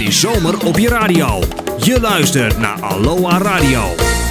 Is zomer op je radio. Je luistert naar Aloha Radio.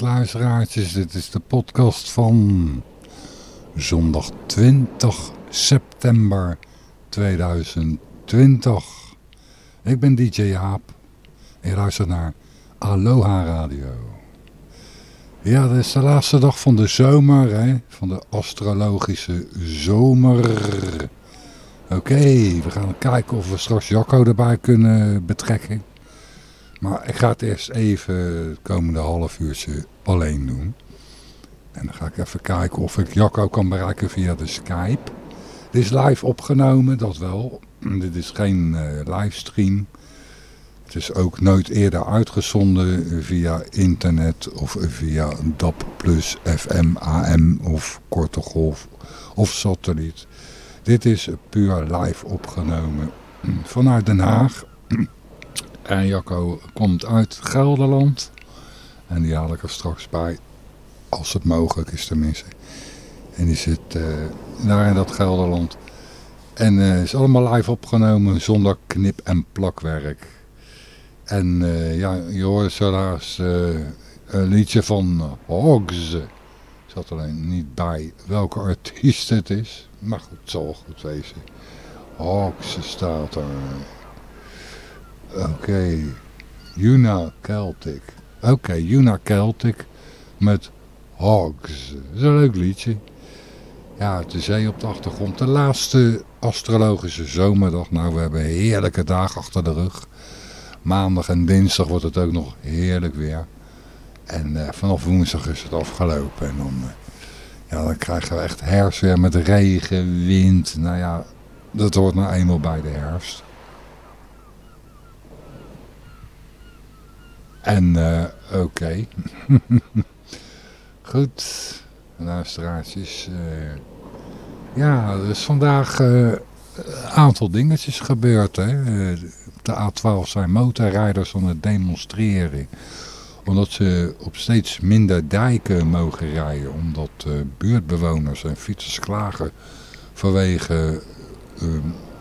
Luisteraartjes. Dit is de podcast van zondag 20 september 2020. Ik ben DJ Jaap en je luistert naar Aloha Radio. Ja, dit is de laatste dag van de zomer, hè? van de astrologische zomer. Oké, we gaan kijken of we straks Jacco erbij kunnen betrekken. Maar ik ga het eerst even het komende half uurtje alleen doen. En dan ga ik even kijken of ik Jacco kan bereiken via de Skype. Dit is live opgenomen, dat wel. Dit is geen uh, livestream. Het is ook nooit eerder uitgezonden via internet of via DAP plus FM, AM of korte golf of satelliet. Dit is puur live opgenomen vanuit Den Haag. En Jacco komt uit Gelderland. En die haal ik er straks bij. Als het mogelijk is tenminste. En die zit uh, daar in dat Gelderland. En uh, is allemaal live opgenomen zonder knip- en plakwerk. En uh, ja, je hoort zoals een liedje van Hogs. zat alleen niet bij welke artiest het is. Maar goed, het zal goed wezen. Hogs staat er. Oké. Okay. Celtic. Oké, okay, Celtic met Hogs. Dat is een leuk liedje. Ja, de zee op de achtergrond. De laatste astrologische zomerdag. Nou, we hebben heerlijke dag achter de rug. Maandag en dinsdag wordt het ook nog heerlijk weer. En vanaf woensdag is het afgelopen. En dan, ja, dan krijgen we echt herfst weer met regen, wind. Nou ja, dat hoort nou eenmaal bij de herfst. En uh, oké. Goed. Luisteraartjes. Uh, ja, er is vandaag uh, een aantal dingetjes gebeurd. Hè. de A12 zijn motorrijders aan het demonstreren. Omdat ze op steeds minder dijken mogen rijden. Omdat buurtbewoners en fietsers klagen vanwege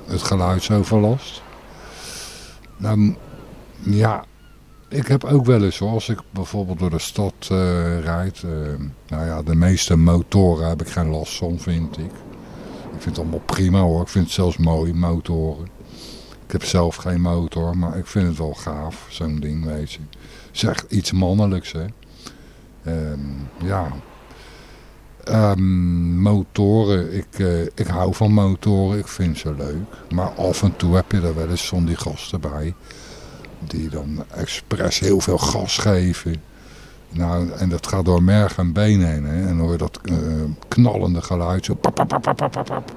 het geluidsoverlast. Nou, ja, ik heb ook wel eens, als ik bijvoorbeeld door de stad uh, rijd. Uh, nou ja, de meeste motoren heb ik geen last van, vind ik. Ik vind het allemaal prima hoor. Ik vind het zelfs mooi, motoren. Ik heb zelf geen motor, maar ik vind het wel gaaf, zo'n ding, weet je. Echt iets mannelijks, hè. Um, ja. Um, motoren, ik, uh, ik hou van motoren, ik vind ze leuk. Maar af en toe heb je er wel eens zo'n die gasten bij die dan expres heel veel gas geven. Nou, en dat gaat door merg en been heen. Hè? En hoor je dat uh, knallende geluid. Zo pap, pap, pap, pap, pap.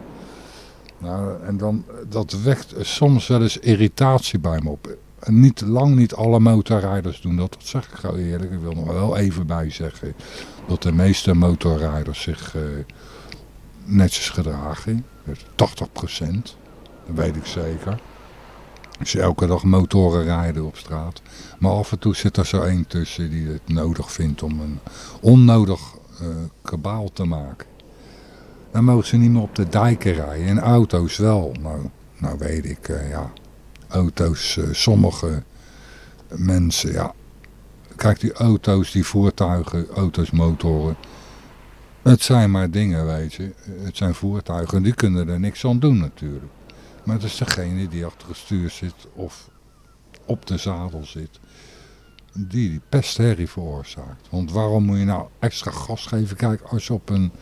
Nou, en dan, dat wekt soms wel eens irritatie bij me op. En niet, lang niet alle motorrijders doen dat. Dat zeg ik gewoon eerlijk. Ik wil nog wel even bij zeggen. Dat de meeste motorrijders zich uh, netjes gedragen. 80 procent. Dat weet ik zeker. Ze elke dag motoren rijden op straat. Maar af en toe zit er zo één tussen die het nodig vindt om een onnodig uh, kabaal te maken. Dan mogen ze niet meer op de dijken rijden. En auto's wel. Nou, nou weet ik, uh, ja. Auto's, uh, sommige mensen, ja. Kijk, die auto's, die voertuigen, auto's, motoren. Het zijn maar dingen, weet je. Het zijn voertuigen, die kunnen er niks aan doen natuurlijk. Maar het is degene die achter het stuur zit of op de zadel zit. Die die pestherrie veroorzaakt. Want waarom moet je nou extra gas geven? Kijk, als je op een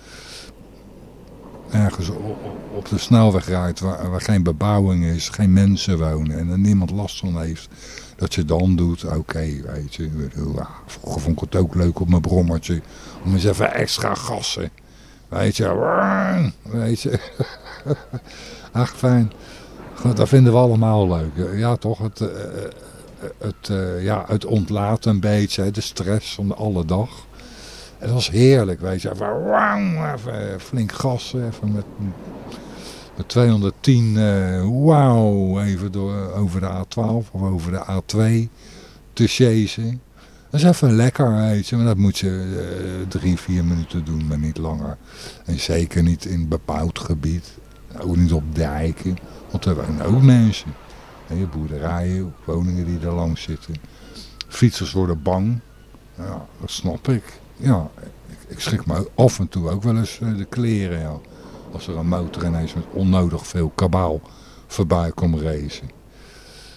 ergens op de snelweg rijdt waar, geen bebouwing is, geen mensen wonen en er niemand last van heeft, dat je dan doet, oké, weet je. Vroeger vond ik het ook leuk op mijn brommertje om eens even extra gassen. Weet je, weet je. Ach, fijn. Dat vinden we allemaal leuk. Ja, toch? Het, uh, het, uh, ja, het ontlaat een beetje, de stress van alle dag. Het was heerlijk, weet je. Even, even flink gas, even met, met 210, uh, wauw, even door, over de A12 of over de A2 te chasen. Dat is even lekker, weet je. Maar dat moet je uh, drie, vier minuten doen, maar niet langer. En zeker niet in bepaald gebied. Ook niet op dijken. Want er wonen ook mensen. je boerderijen, woningen die er langs zitten. Fietsers worden bang. Ja, dat snap ik. Ja, ik, ik schrik me af en toe ook wel eens eh, de kleren. Als er een motor ineens met onnodig veel kabaal voorbij komt racen.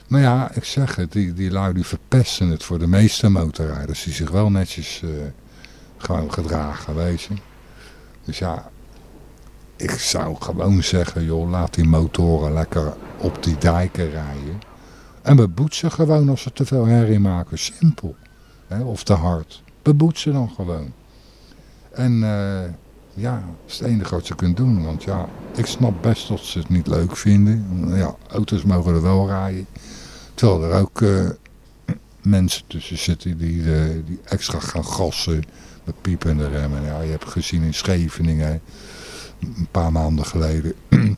Maar ja, ik zeg het, die, die lui die verpesten het voor de meeste motorrijders die zich wel netjes uh, gewoon gedragen, je. Dus ja, ik zou gewoon zeggen, joh, laat die motoren lekker op die dijken rijden. En beboet ze gewoon als ze te veel herrie maken. Simpel. Hè? Of te hard. Beboet ze dan gewoon. En uh, ja, dat is het enige wat ze kunt doen. Want ja, ik snap best dat ze het niet leuk vinden. Ja, auto's mogen er wel rijden. Terwijl er ook uh, mensen tussen zitten die, uh, die extra gaan gassen. Met piepende remmen. Ja, je hebt gezien in Scheveningen een paar maanden geleden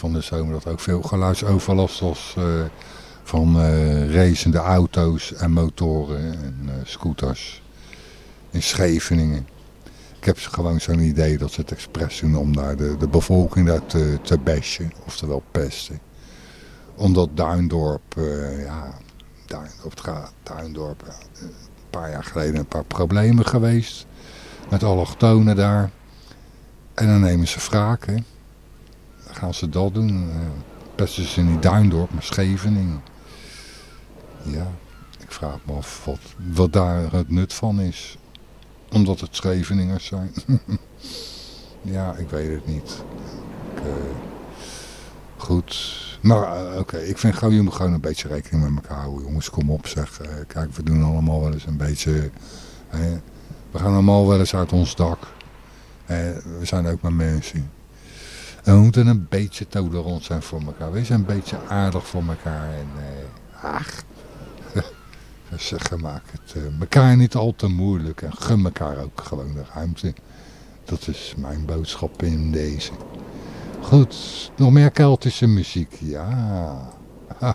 van de zomer dat ook veel geluidsoverlast was uh, van uh, racende auto's en motoren en uh, scooters in Scheveningen. Ik heb gewoon zo'n idee dat ze het expres doen om daar de, de bevolking daar te, te bashen, oftewel pesten. Omdat Duindorp, ja, Duindorp, gaat, Duindorp, een paar jaar geleden een paar problemen geweest met allochtonen daar. En dan nemen ze wraak, hè. Dan gaan ze dat doen. Uh, pesten ze in die Duindorp, maar Scheveningen. Ja, ik vraag me af wat, wat daar het nut van is. Omdat het Scheveningers zijn. ja, ik weet het niet. Uh, goed. Maar uh, oké, ik vind je moet gewoon een beetje rekening met elkaar houden. Jongens, kom op zeg. Kijk, we doen allemaal wel eens een beetje... we gaan allemaal wel eens uit ons dak. We zijn ook maar mensen. En we moeten een beetje tolerant zijn voor elkaar. We zijn een beetje aardig voor elkaar. En, ach, zeg, maak het elkaar niet al te moeilijk. En gun elkaar ook gewoon de ruimte. Dat is mijn boodschap in deze. Goed, nog meer Keltische muziek. Ja. uh,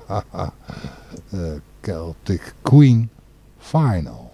Celtic Queen Final.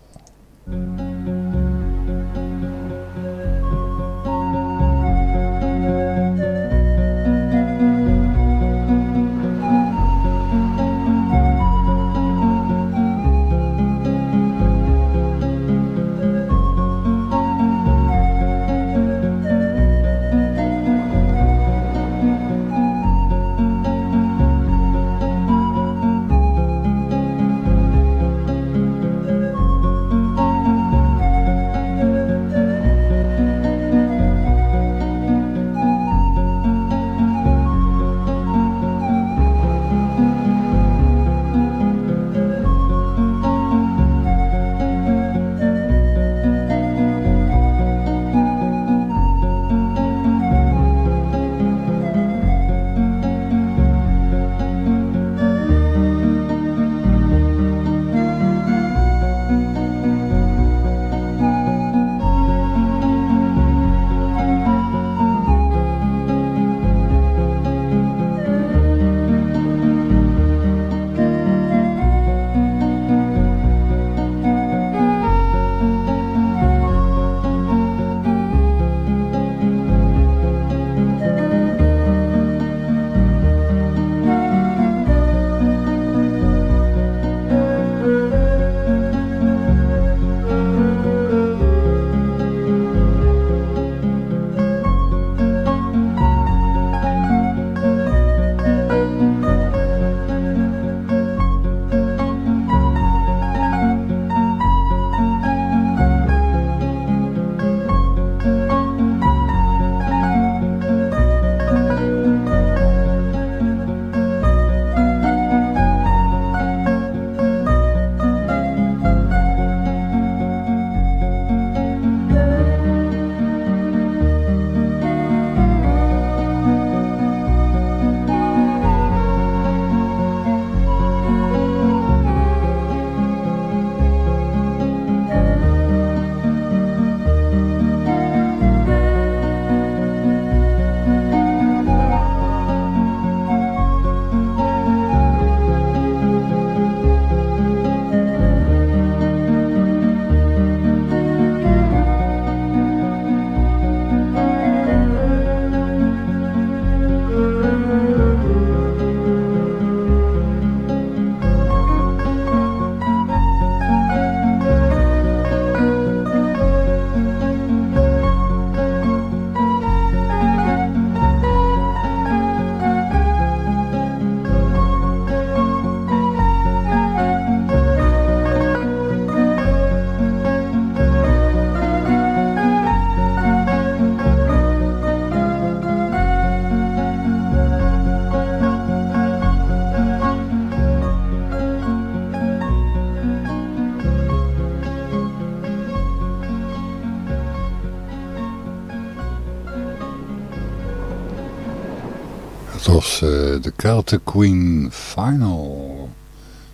De Celtic Queen Final.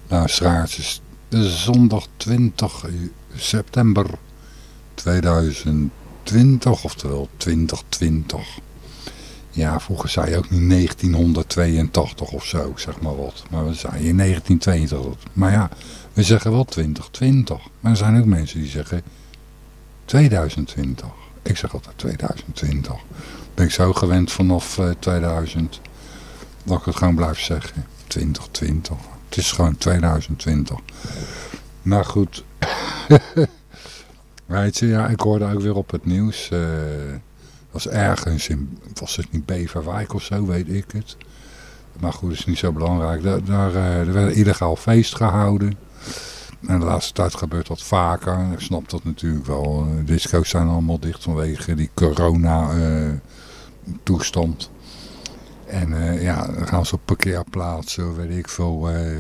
Luisteraars, is zondag 20 september 2020, oftewel 2020. Ja, vroeger zei je ook niet 1982 of zo, zeg maar wat. Maar we zeiden in 1922. Maar ja, we zeggen wel 2020. Maar er zijn ook mensen die zeggen 2020. Ik zeg altijd 2020. Ben ik zo gewend vanaf 2000 dat ik het gewoon blijf zeggen. 2020. Het is gewoon 2020. Maar goed. Weet je, ja, ik hoorde ook weer op het nieuws. Uh, was ergens in, was het niet Beverwijk of zo, weet ik het. Maar goed, is niet zo belangrijk. Daar, daar, uh, er werd illegaal feest gehouden. En de laatste tijd gebeurt dat vaker. Ik snap dat natuurlijk wel. De disco's zijn allemaal dicht vanwege die corona uh, toestand. En uh, ja, dan gaan ze op parkeerplaatsen, weet ik veel, uh,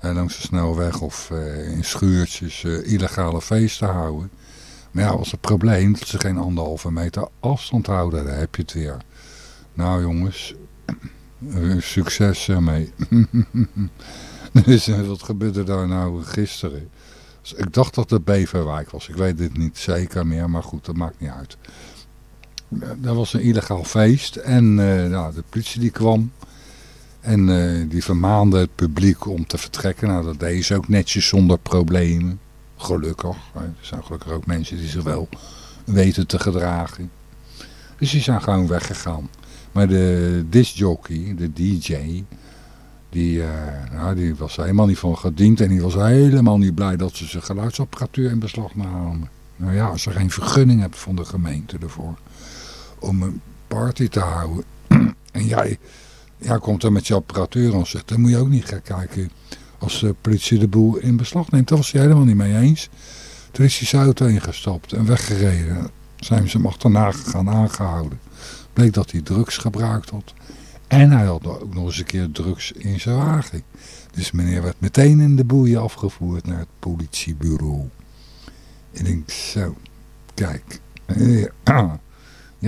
langs de snelweg of in schuurtjes illegale feesten houden. Maar ja, was het probleem dat ze geen anderhalve meter afstand houden. Daar heb je het weer. Nou jongens, succes ermee. dus wat gebeurde daar nou gisteren? Dus ik dacht dat het Beverwijk was. Ik weet dit niet zeker meer, maar goed, dat maakt niet uit. Dat was een illegaal feest en uh, nou, de politie die kwam. En uh, die vermaande het publiek om te vertrekken. Nou, dat deed ze ook netjes zonder problemen. Gelukkig. Er zijn gelukkig ook mensen die zich wel weten te gedragen. Dus die zijn gewoon weggegaan. Maar de discjockey, de DJ, die, uh, nou, die was helemaal niet van gediend. En die was helemaal niet blij dat ze zijn geluidsapparatuur in beslag namen. Nou ja, als je geen vergunning hebt van de gemeente ervoor. Om een party te houden. en jij, jij komt er met je apparatuur aan zetten. Dan moet je ook niet gaan kijken als de politie de boel in beslag neemt. Daar was hij helemaal niet mee eens. Toen is hij zijn auto ingestapt en weggereden. Zijn ze hem achterna gegaan aangehouden. Bleek dat hij drugs gebruikt had. En hij had ook nog eens een keer drugs in zijn wagen. Dus meneer werd meteen in de boeien afgevoerd naar het politiebureau. Ik denk, zo, kijk.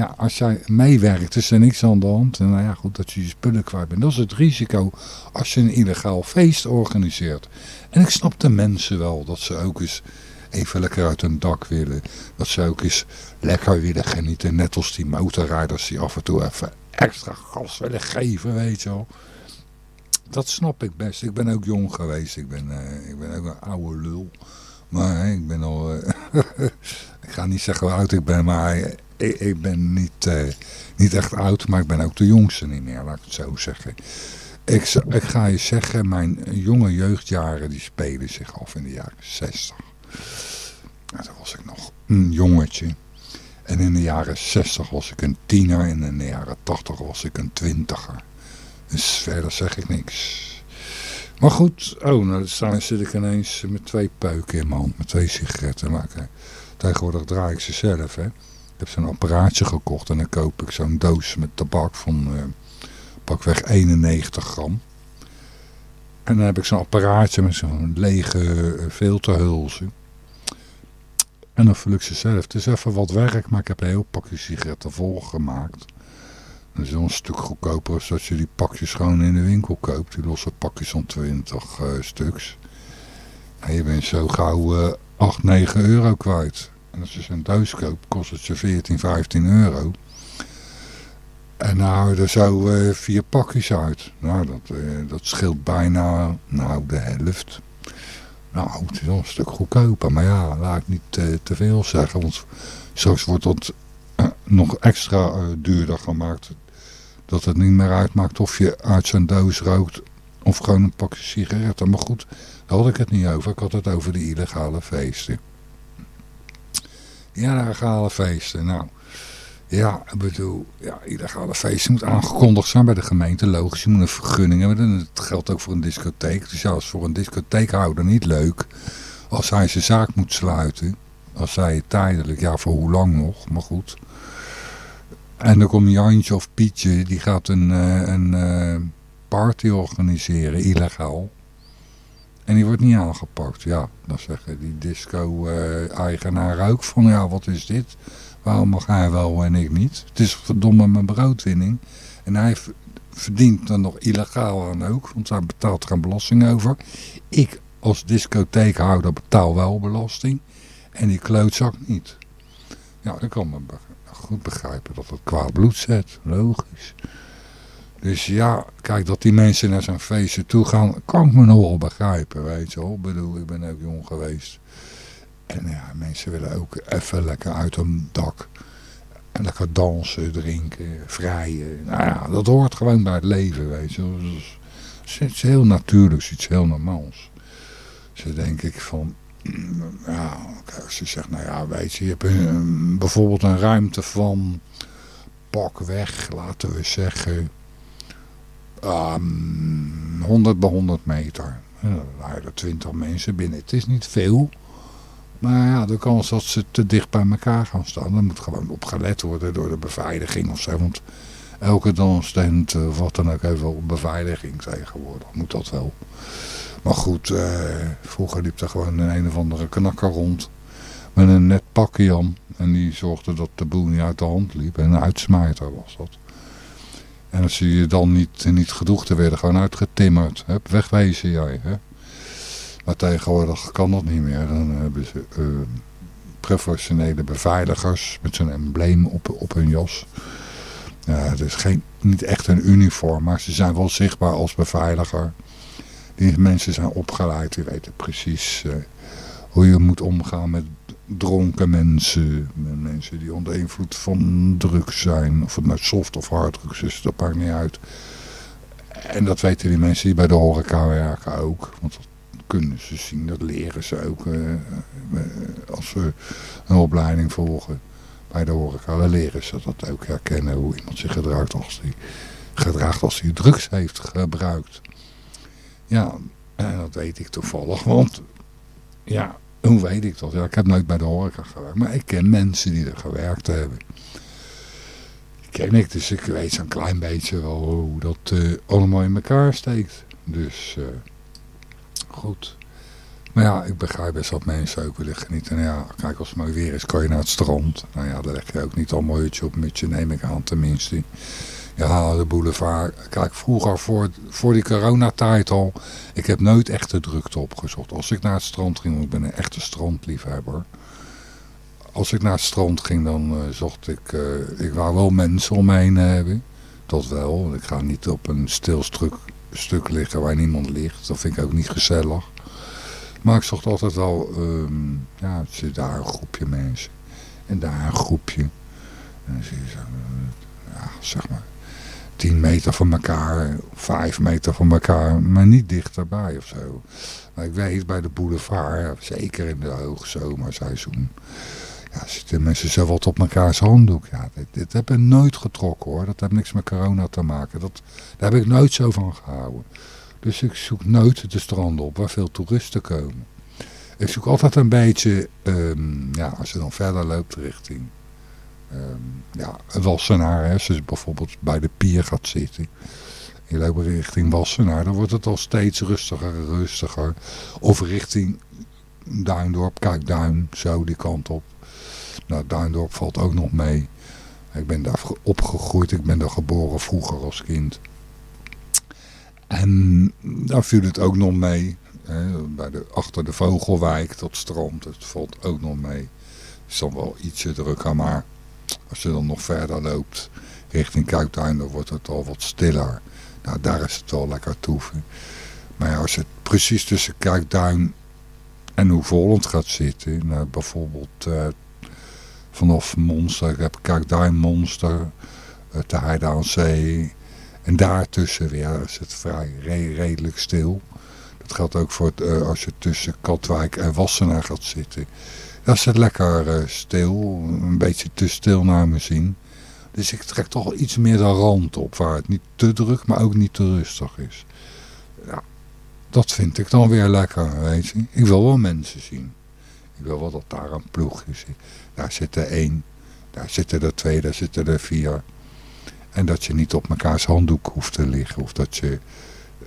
als jij meewerkt, is er niks aan de hand. En nou ja, goed, dat je je spullen kwijt bent. Dat is het risico als je een illegaal feest organiseert. En ik snap de mensen wel, dat ze ook eens even lekker uit hun dak willen. Dat ze ook eens lekker willen genieten. Net als die motorrijders die af en toe even extra gas willen geven, weet je wel. Dat snap ik best. Ik ben ook jong geweest. Ik ben, uh, ik ben ook een oude lul. Maar ik ben al... Uh, ik ga niet zeggen hoe oud ik ben, maar ik, ik ben niet, uh, niet echt oud. Maar ik ben ook de jongste niet meer, laat ik het zo zeggen. Ik, ik ga je zeggen, mijn jonge jeugdjaren die spelen zich af in de jaren 60. Nou, toen was ik nog een jongetje. En in de jaren 60 was ik een tiener en in de jaren 80 was ik een twintiger. Dus verder zeg ik niks. Maar goed, oh, nou dan zit ik ineens met twee peuken in mijn hand, met twee sigaretten. Maar tegenwoordig draai ik ze zelf, hè. Ik heb zo'n apparaatje gekocht en dan koop ik zo'n doos met tabak van uh, pakweg 91 gram. En dan heb ik zo'n apparaatje met zo'n lege uh, filterhulzen. En dan vul ik ze zelf. Het is even wat werk, maar ik heb een heel pakje sigaretten volgemaakt. Dat is wel een stuk goedkoper als je die pakjes gewoon in de winkel koopt. Die losse pakjes van 20 uh, stuks. En je bent zo gauw uh, 8, 9 euro kwijt. En als je zo'n doos koopt, kost het je 14, 15 euro. En nou je er zo uh, vier pakjes uit. Nou, dat, uh, dat scheelt bijna nou, de helft. Nou, het is wel een stuk goedkoper. Maar ja, laat ik niet te, te veel zeggen. Want straks wordt dat nog extra duurder gemaakt. Dat het niet meer uitmaakt of je uit zijn doos rookt of gewoon een pakje sigaretten. Maar goed, daar had ik het niet over. Ik had het over de illegale feesten. Illegale feesten. Nou, ja, ik bedoel, ja, illegale feesten moet aangekondigd zijn bij de gemeente. Logisch, je moet een vergunning hebben. En dat geldt ook voor een discotheek. Dus ja, voor een discotheekhouder niet leuk als hij zijn zaak moet sluiten. Als hij tijdelijk, ja, voor hoe lang nog, maar goed. En dan komt Jantje of Pietje, die gaat een, een party organiseren, illegaal. En die wordt niet aangepakt. Ja, dan zeggen die disco-eigenaar ook van, ja, wat is dit? Waarom mag hij wel en ik niet? Het is verdomme mijn broodwinning. En hij verdient er nog illegaal aan ook, want hij betaalt er een belasting over. Ik als discotheekhouder betaal wel belasting. En die klootzak niet. Ja, ik kan me goed begrijpen dat het kwaad bloed zet. Logisch. Dus ja, kijk, dat die mensen naar zo'n feestje toe gaan, kan ik me nog wel begrijpen, weet je wel. Ik bedoel, ik ben ook jong geweest. En ja, mensen willen ook even lekker uit een dak. En lekker dansen, drinken, vrijen. Nou ja, dat hoort gewoon bij het leven, weet je wel. Dus het is heel natuurlijks, iets heel normaals. Dus denk ik van, ja, als je zegt, nou ja, weet je, je hebt een, bijvoorbeeld een ruimte van pak weg, laten we zeggen, um, 100 bij 100 meter. Dan waren er 20 mensen binnen. Het is niet veel. Maar ja, de kans dat ze te dicht bij elkaar gaan staan, dan moet gewoon op gelet worden door de beveiliging of zo. Want elke danstent, uh, wat dan ook, heeft wel beveiliging tegenwoordig. Moet dat wel. Maar goed, uh, vroeger liep er gewoon een een of andere knakker rond. Met een net pakje aan. En die zorgde dat de boel niet uit de hand liep. En een uitsmijter was dat. En als je dan niet, niet te werden, gewoon uitgetimmerd. Hup, wegwezen jij. Hè? Maar tegenwoordig kan dat niet meer. Dan hebben ze uh, professionele beveiligers met zo'n embleem op, op hun jas. Ja, het is geen, niet echt een uniform, maar ze zijn wel zichtbaar als beveiliger. Die mensen zijn opgeleid, die weten precies uh, hoe je moet omgaan met dronken mensen. Mensen die onder invloed van drugs zijn. Of het nou soft of hard drugs is, dat maakt niet uit. En dat weten die mensen die bij de horeca werken ook. Want dat kunnen ze zien, dat leren ze ook uh, als ze een opleiding volgen bij de horeca. Dan leren ze dat ook herkennen hoe iemand zich gedraagt als hij gedraagt als hij drugs heeft gebruikt. Ja, en dat weet ik toevallig, want ja, hoe weet ik dat? Ja, ik heb nooit bij de horeca gewerkt, maar ik ken mensen die er gewerkt hebben. Die ken ik, dus ik weet zo'n klein beetje wel hoe dat uh, allemaal in elkaar steekt. Dus uh, goed. Maar ja, ik begrijp best dat mensen ook willen genieten. Nou ja, kijk, als het mooi weer is, kan je naar het strand. Nou ja, daar leg je ook niet al mooietje op met je, neem ik aan tenminste. Ja, de boulevard. Kijk, vroeger voor, voor die coronatijd al. Ik heb nooit echt de drukte opgezocht. Als ik naar het strand ging, ik ben een echte strandliefhebber. Als ik naar het strand ging, dan uh, zocht ik... Uh, ik wou wel mensen om me heen hebben. Dat wel. Ik ga niet op een stil stuk, stuk liggen waar niemand ligt. Dat vind ik ook niet gezellig. Maar ik zocht altijd wel... Um, ja, zit daar een groepje mensen. En daar een groepje. En dan zie je zo... Ja, zeg maar 10 meter van elkaar, 5 meter van elkaar, maar niet dichterbij of zo. Maar ik weet bij de boulevard, zeker in de hoogzomerseizoen, ja, zitten mensen zo wat op mekaars handdoek. Ja, dit, heb ik nooit getrokken hoor, dat heeft niks met corona te maken. Dat, daar heb ik nooit zo van gehouden. Dus ik zoek nooit de stranden op waar veel toeristen komen. Ik zoek altijd een beetje, um, ja, als je dan verder loopt richting Um, ja, Wassenaar, als je bijvoorbeeld bij de pier gaat zitten. Je loopt richting Wassenaar, dan wordt het al steeds rustiger rustiger. Of richting Duindorp, kijk Duin, zo die kant op. Nou, Duindorp valt ook nog mee. Ik ben daar opgegroeid, ik ben daar geboren vroeger als kind. En daar viel het ook nog mee. Hè, bij de, achter de Vogelwijk, dat strand, dat valt ook nog mee. Het is dan wel ietsje drukker, maar als je dan nog verder loopt richting Kuikduin, dan wordt het al wat stiller. Nou, daar is het wel lekker toeven. Maar als je precies tussen Kuikduin en Hoevolland gaat zitten, nou, bijvoorbeeld uh, vanaf Monster, heb Monster, uh, de Heide aan Zee. En daartussen weer is het vrij redelijk stil. Dat geldt ook voor het, uh, als je tussen Katwijk en Wassenaar gaat zitten. Dat het lekker uh, stil, een beetje te stil naar me zien. Dus ik trek toch iets meer de rand op, waar het niet te druk, maar ook niet te rustig is. Ja, dat vind ik dan weer lekker, weet je. Ik wil wel mensen zien. Ik wil wel dat daar een ploegje zit. Daar zit er één, daar zitten er twee, daar zitten er vier. En dat je niet op mekaars handdoek hoeft te liggen. Of dat, je,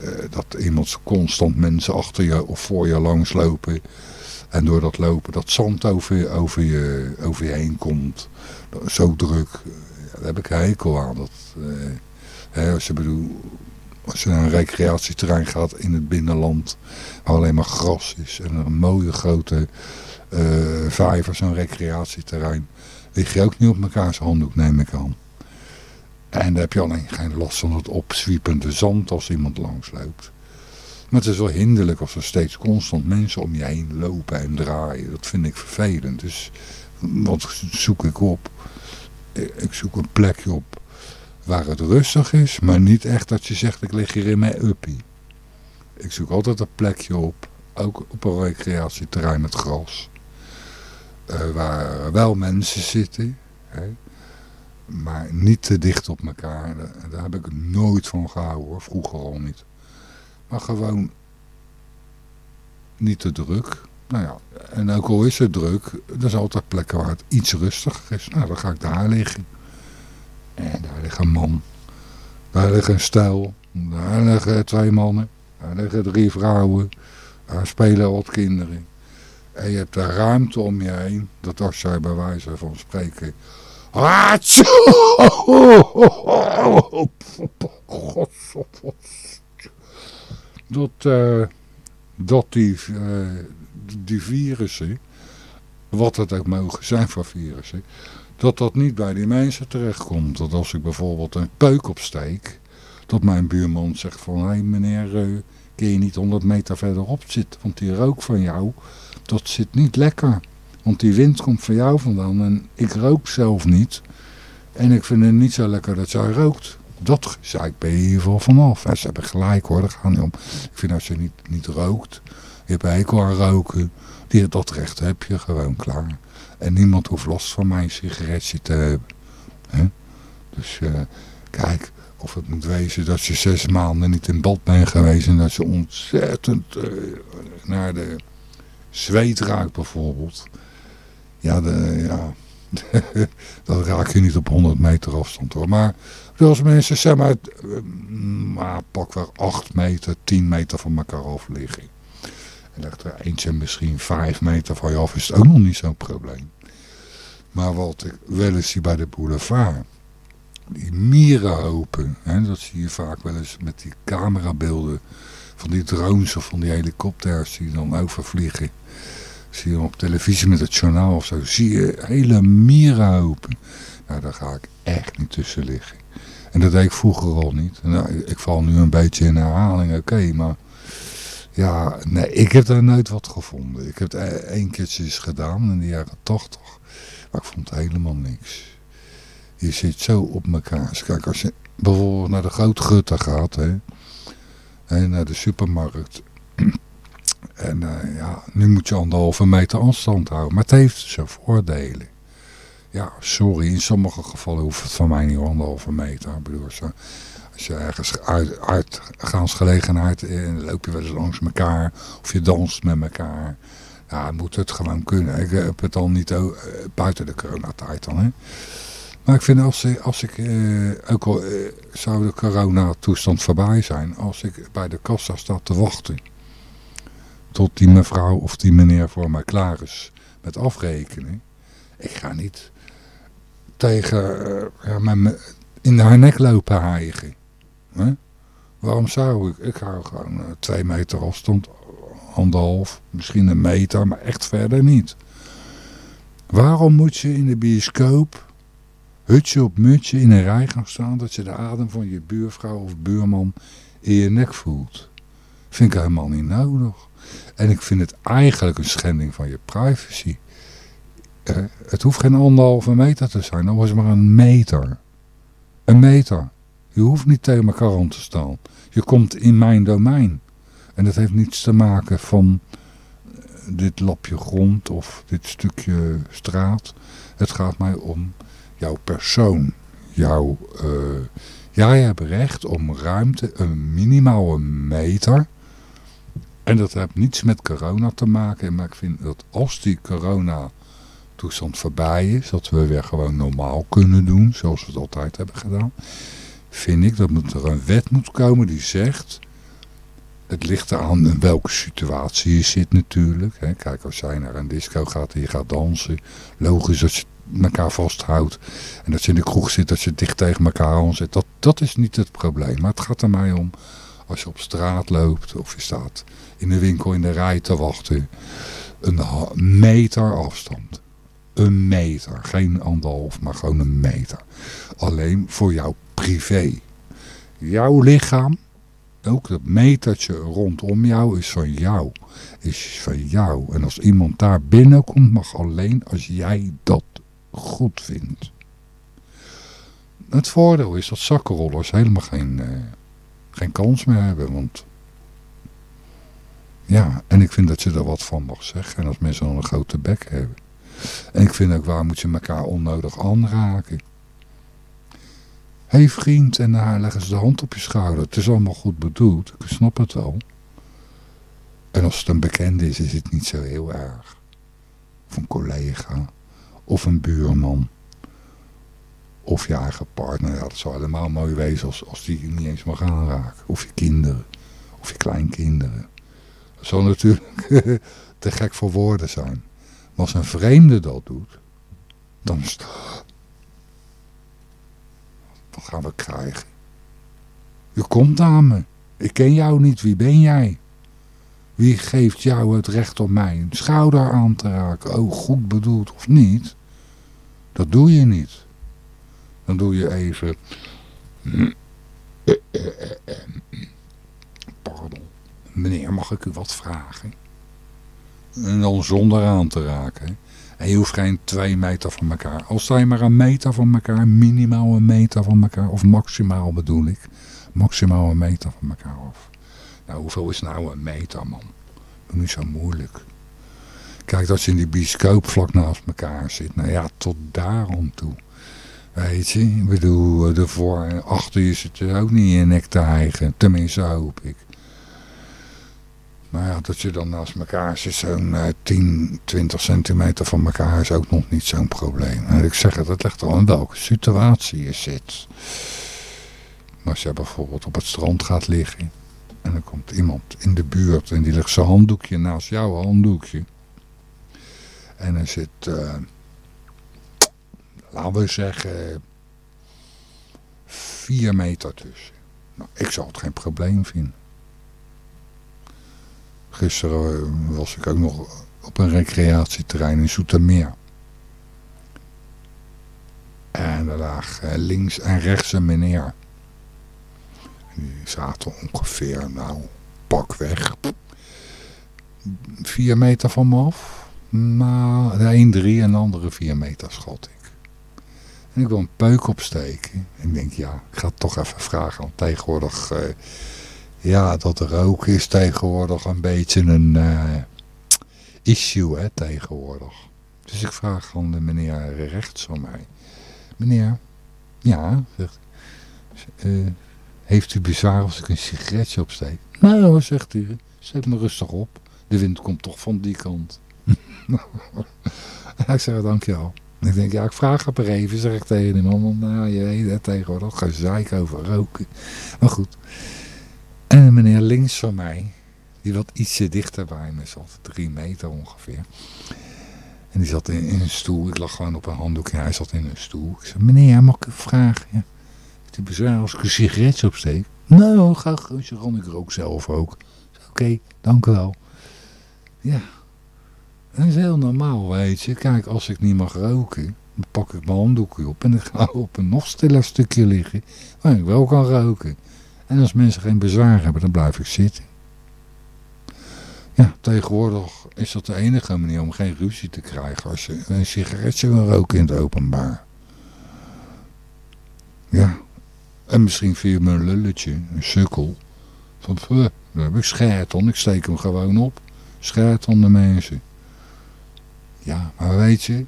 uh, dat iemand constant mensen achter je of voor je langs lopen en door dat lopen, dat zand over, over, je, over je heen komt. Zo druk. daar heb ik hekel aan. Dat, eh, hè, als, je als je naar een recreatieterrein gaat in het binnenland. Waar alleen maar gras is. En een mooie grote uh, vijver, zo'n recreatieterrein. Lig je ook niet op mekaars handdoek, neem ik aan. En dan heb je alleen geen last van het opzwiepende zand als iemand langs loopt. Maar het is wel hinderlijk als er steeds constant mensen om je heen lopen en draaien. Dat vind ik vervelend. Dus wat zoek ik op? Ik zoek een plekje op waar het rustig is, maar niet echt dat je zegt ik lig hier in mijn uppie. Ik zoek altijd een plekje op, ook op een recreatieterrein met gras. Uh, waar wel mensen zitten, hè, maar niet te dicht op elkaar. Daar, daar heb ik nooit van gehouden hoor, vroeger al niet. Maar gewoon niet te druk. Nou ja, en ook al is het druk, er zijn altijd plekken waar het iets rustiger is. Nou, dan ga ik daar liggen. En daar ligt een man. Daar liggen een stel. Daar liggen twee mannen. Daar liggen drie vrouwen. Daar spelen wat kinderen. En je hebt de ruimte om je heen. Dat als jij bij wijze van spreken... Dat, uh, dat die, uh, die virussen, wat het ook mogen zijn voor virussen, dat dat niet bij die mensen terechtkomt. Dat als ik bijvoorbeeld een peuk opsteek, dat mijn buurman zegt van, hé hey meneer, uh, kun je niet 100 meter verderop zitten, want die rook van jou, dat zit niet lekker. Want die wind komt van jou vandaan en ik rook zelf niet. En ik vind het niet zo lekker dat jij rookt. Dat zei ik bij geval vanaf. Ze hebben gelijk hoor, gaat niet om. Ik vind als je niet, niet rookt, je hebt hekel aan roken. Die, dat recht heb je gewoon klaar. En niemand hoeft last van mijn sigaretje te hebben. Dus uh, kijk, of het moet wezen dat je zes maanden niet in bad bent geweest en dat je ontzettend uh, naar de zweet raakt bijvoorbeeld. Ja, de, ja dat raak je niet op 100 meter afstand hoor. Maar als mensen zeg maar, eh, maar pak wel 8 meter, 10 meter van elkaar af liggen. En ligt er eentje misschien 5 meter van je af, is het ook nog niet zo'n probleem. Maar wat ik wel eens zie bij de boulevard, die mierenhopen, hè, dat zie je vaak wel eens met die camerabeelden van die drones of van die helikopters die dan overvliegen. Zie je op televisie met het journaal of zo, zie je hele mierenhopen. Nou, daar ga ik echt niet tussen liggen. En dat deed ik vroeger al niet. Nou, ik val nu een beetje in herhaling, oké, maar... Ja, nee, ik heb daar nooit wat gevonden. Ik heb het e- één keertje eens gedaan in de jaren tachtig. Maar ik vond helemaal niks. Je zit zo op elkaar. Kijk, als je bijvoorbeeld naar de grote gutter gaat, hè, en naar de supermarkt. En uh, ja, nu moet je anderhalve meter afstand houden. Maar het heeft zijn voordelen. Ja, sorry, in sommige gevallen hoeft het van mij niet anderhalve meter. Ik bedoel, als je ergens uit, uitgaansgelegenheid en loop je wel eens langs elkaar. Of je danst met elkaar. Ja, moet het gewoon kunnen. Ik heb het dan niet uh, buiten de coronatijd dan, hè. Maar ik vind als, als ik, ook al zou de coronatoestand voorbij zijn, als ik bij de kassa sta te wachten tot die mevrouw of die meneer voor mij klaar is met afrekenen. Ik ga niet tegen uh, ja, met in haar nek lopen hijgen. Waarom zou ik? Ik hou gewoon uh, twee meter afstand, anderhalf, misschien een meter, maar echt verder niet. Waarom moet je in de bioscoop hutje op mutje in een rij gaan staan dat je de adem van je buurvrouw of buurman in je nek voelt? Vind ik helemaal niet nodig. En ik vind het eigenlijk een schending van je privacy. Eh, het hoeft geen anderhalve meter te zijn, dan was maar een meter. Een meter. Je hoeft niet tegen elkaar aan te staan. Je komt in mijn domein. En dat heeft niets te maken van eh, dit lapje grond of dit stukje straat. Het gaat mij om jouw persoon. Uh, jij hebt recht om ruimte, een minimaal een meter en dat heeft niets met corona te maken. Maar ik vind dat als die corona toestand voorbij is, dat we weer gewoon normaal kunnen doen, zoals we het altijd hebben gedaan, vind ik dat er een wet moet komen die zegt, het ligt eraan in welke situatie je zit natuurlijk. Kijk, als jij naar een disco gaat en je gaat dansen, logisch dat je elkaar vasthoudt. En dat je in de kroeg zit, dat je dicht tegen elkaar aan zit. Dat, dat is niet het probleem. Maar het gaat er mij om, als je op straat loopt of je staat in de winkel in de rij te wachten. Een meter afstand. Een meter. Geen anderhalf, maar gewoon een meter. Alleen voor jouw privé. Jouw lichaam, ook dat metertje rondom jou is van jou. Is van jou. En als iemand daar binnenkomt, mag alleen als jij dat goed vindt. Het voordeel is dat zakkenrollers helemaal geen, uh, geen kans meer hebben. Want ja, en ik vind dat je er wat van mag zeggen. En als mensen dan een grote bek hebben. En ik vind ook, waar moet je elkaar onnodig aanraken? Hé hey vriend, en daar leggen ze de hand op je schouder. Het is allemaal goed bedoeld, ik snap het wel. En als het een bekende is, is het niet zo heel erg. Of een collega, of een buurman. Of je eigen partner. Ja, dat zou helemaal mooi wezen als, als die niet eens mag aanraken. Of je kinderen. Of je kleinkinderen. Dat zou natuurlijk te gek voor woorden zijn. Als een vreemde dat doet. Dan is het... Wat gaan we krijgen? Je komt aan me. Ik ken jou niet. Wie ben jij? Wie geeft jou het recht om mij een schouder aan te raken? Oh, goed bedoeld of niet? Dat doe je niet. Dan doe je even... Pardon. Meneer, mag ik u wat vragen? En dan zonder aan te raken. En je hoeft geen twee meter van elkaar. Al sta je maar een meter van elkaar, minimaal een meter van elkaar. Of maximaal bedoel ik. Maximaal een meter van elkaar af. Nou, hoeveel is nou een meter, man? Doe niet zo moeilijk. Kijk, dat je in die bioscoop vlak naast elkaar zit. Nou ja, tot daarom toe. Weet je, ik bedoel, ervoor en achter je zit er ook niet in nek te hijgen. Tenminste, hoop ik. Maar ja, dat je dan naast elkaar zit, zo'n uh, 10, 20 centimeter van elkaar is ook nog niet zo'n probleem. En ik zeg het, het ligt al in welke situatie je zit. Maar als je bijvoorbeeld op het strand gaat liggen en er komt iemand in de buurt en die legt zijn handdoekje naast jouw handdoekje. En er zit, uh, laten we zeggen, vier meter tussen. Nou, ik zou het geen probleem vinden. Gisteren was ik ook nog op een recreatieterrein in Zoetermeer. En daar lag links en rechts een meneer. Die zaten ongeveer, nou, pak weg. Vier meter van me af. Nou, de een drie en de andere vier meter schat ik. En ik wil een peuk opsteken. En ik denk, ja, ik ga het toch even vragen. Want tegenwoordig... Uh, ja, dat roken is tegenwoordig een beetje een uh, issue, hè, tegenwoordig. Dus ik vraag aan de meneer rechts van mij. Meneer, ja, zegt uh, heeft u bezwaar als ik een sigaretje opsteek? Nou, zegt hij, steek me rustig op. De wind komt toch van die kant. ik zeg, dankjewel. Ik denk, ja, ik vraag het er even, zeg ik tegen die man. Want nou, je weet het tegenwoordig, gezeik over roken. Maar goed. En meneer links van mij, die wat ietsje dichter bij me zat, drie meter ongeveer. En die zat in, een stoel, ik lag gewoon op een handdoek hij zat in een stoel. Ik zei, meneer, mag ik u vragen? Ja. Bezwaar als ik een sigaretje opsteek? Nou, ga gerust, ik rook zelf ook. Oké, dank u wel. Ja, dat is heel normaal, weet je. Kijk, als ik niet mag roken, dan pak ik mijn handdoekje op en ik ga op een nog stiller stukje liggen waar ik wel kan roken. En als mensen geen bezwaar hebben, dan blijf ik zitten. Ja, tegenwoordig is dat de enige manier om geen ruzie te krijgen als je een sigaretje wil roken in het openbaar. Ja, en misschien via een lulletje, een sukkel. Van, dan heb ik scherp ik steek hem gewoon op. Scherp de mensen. Ja, maar weet je,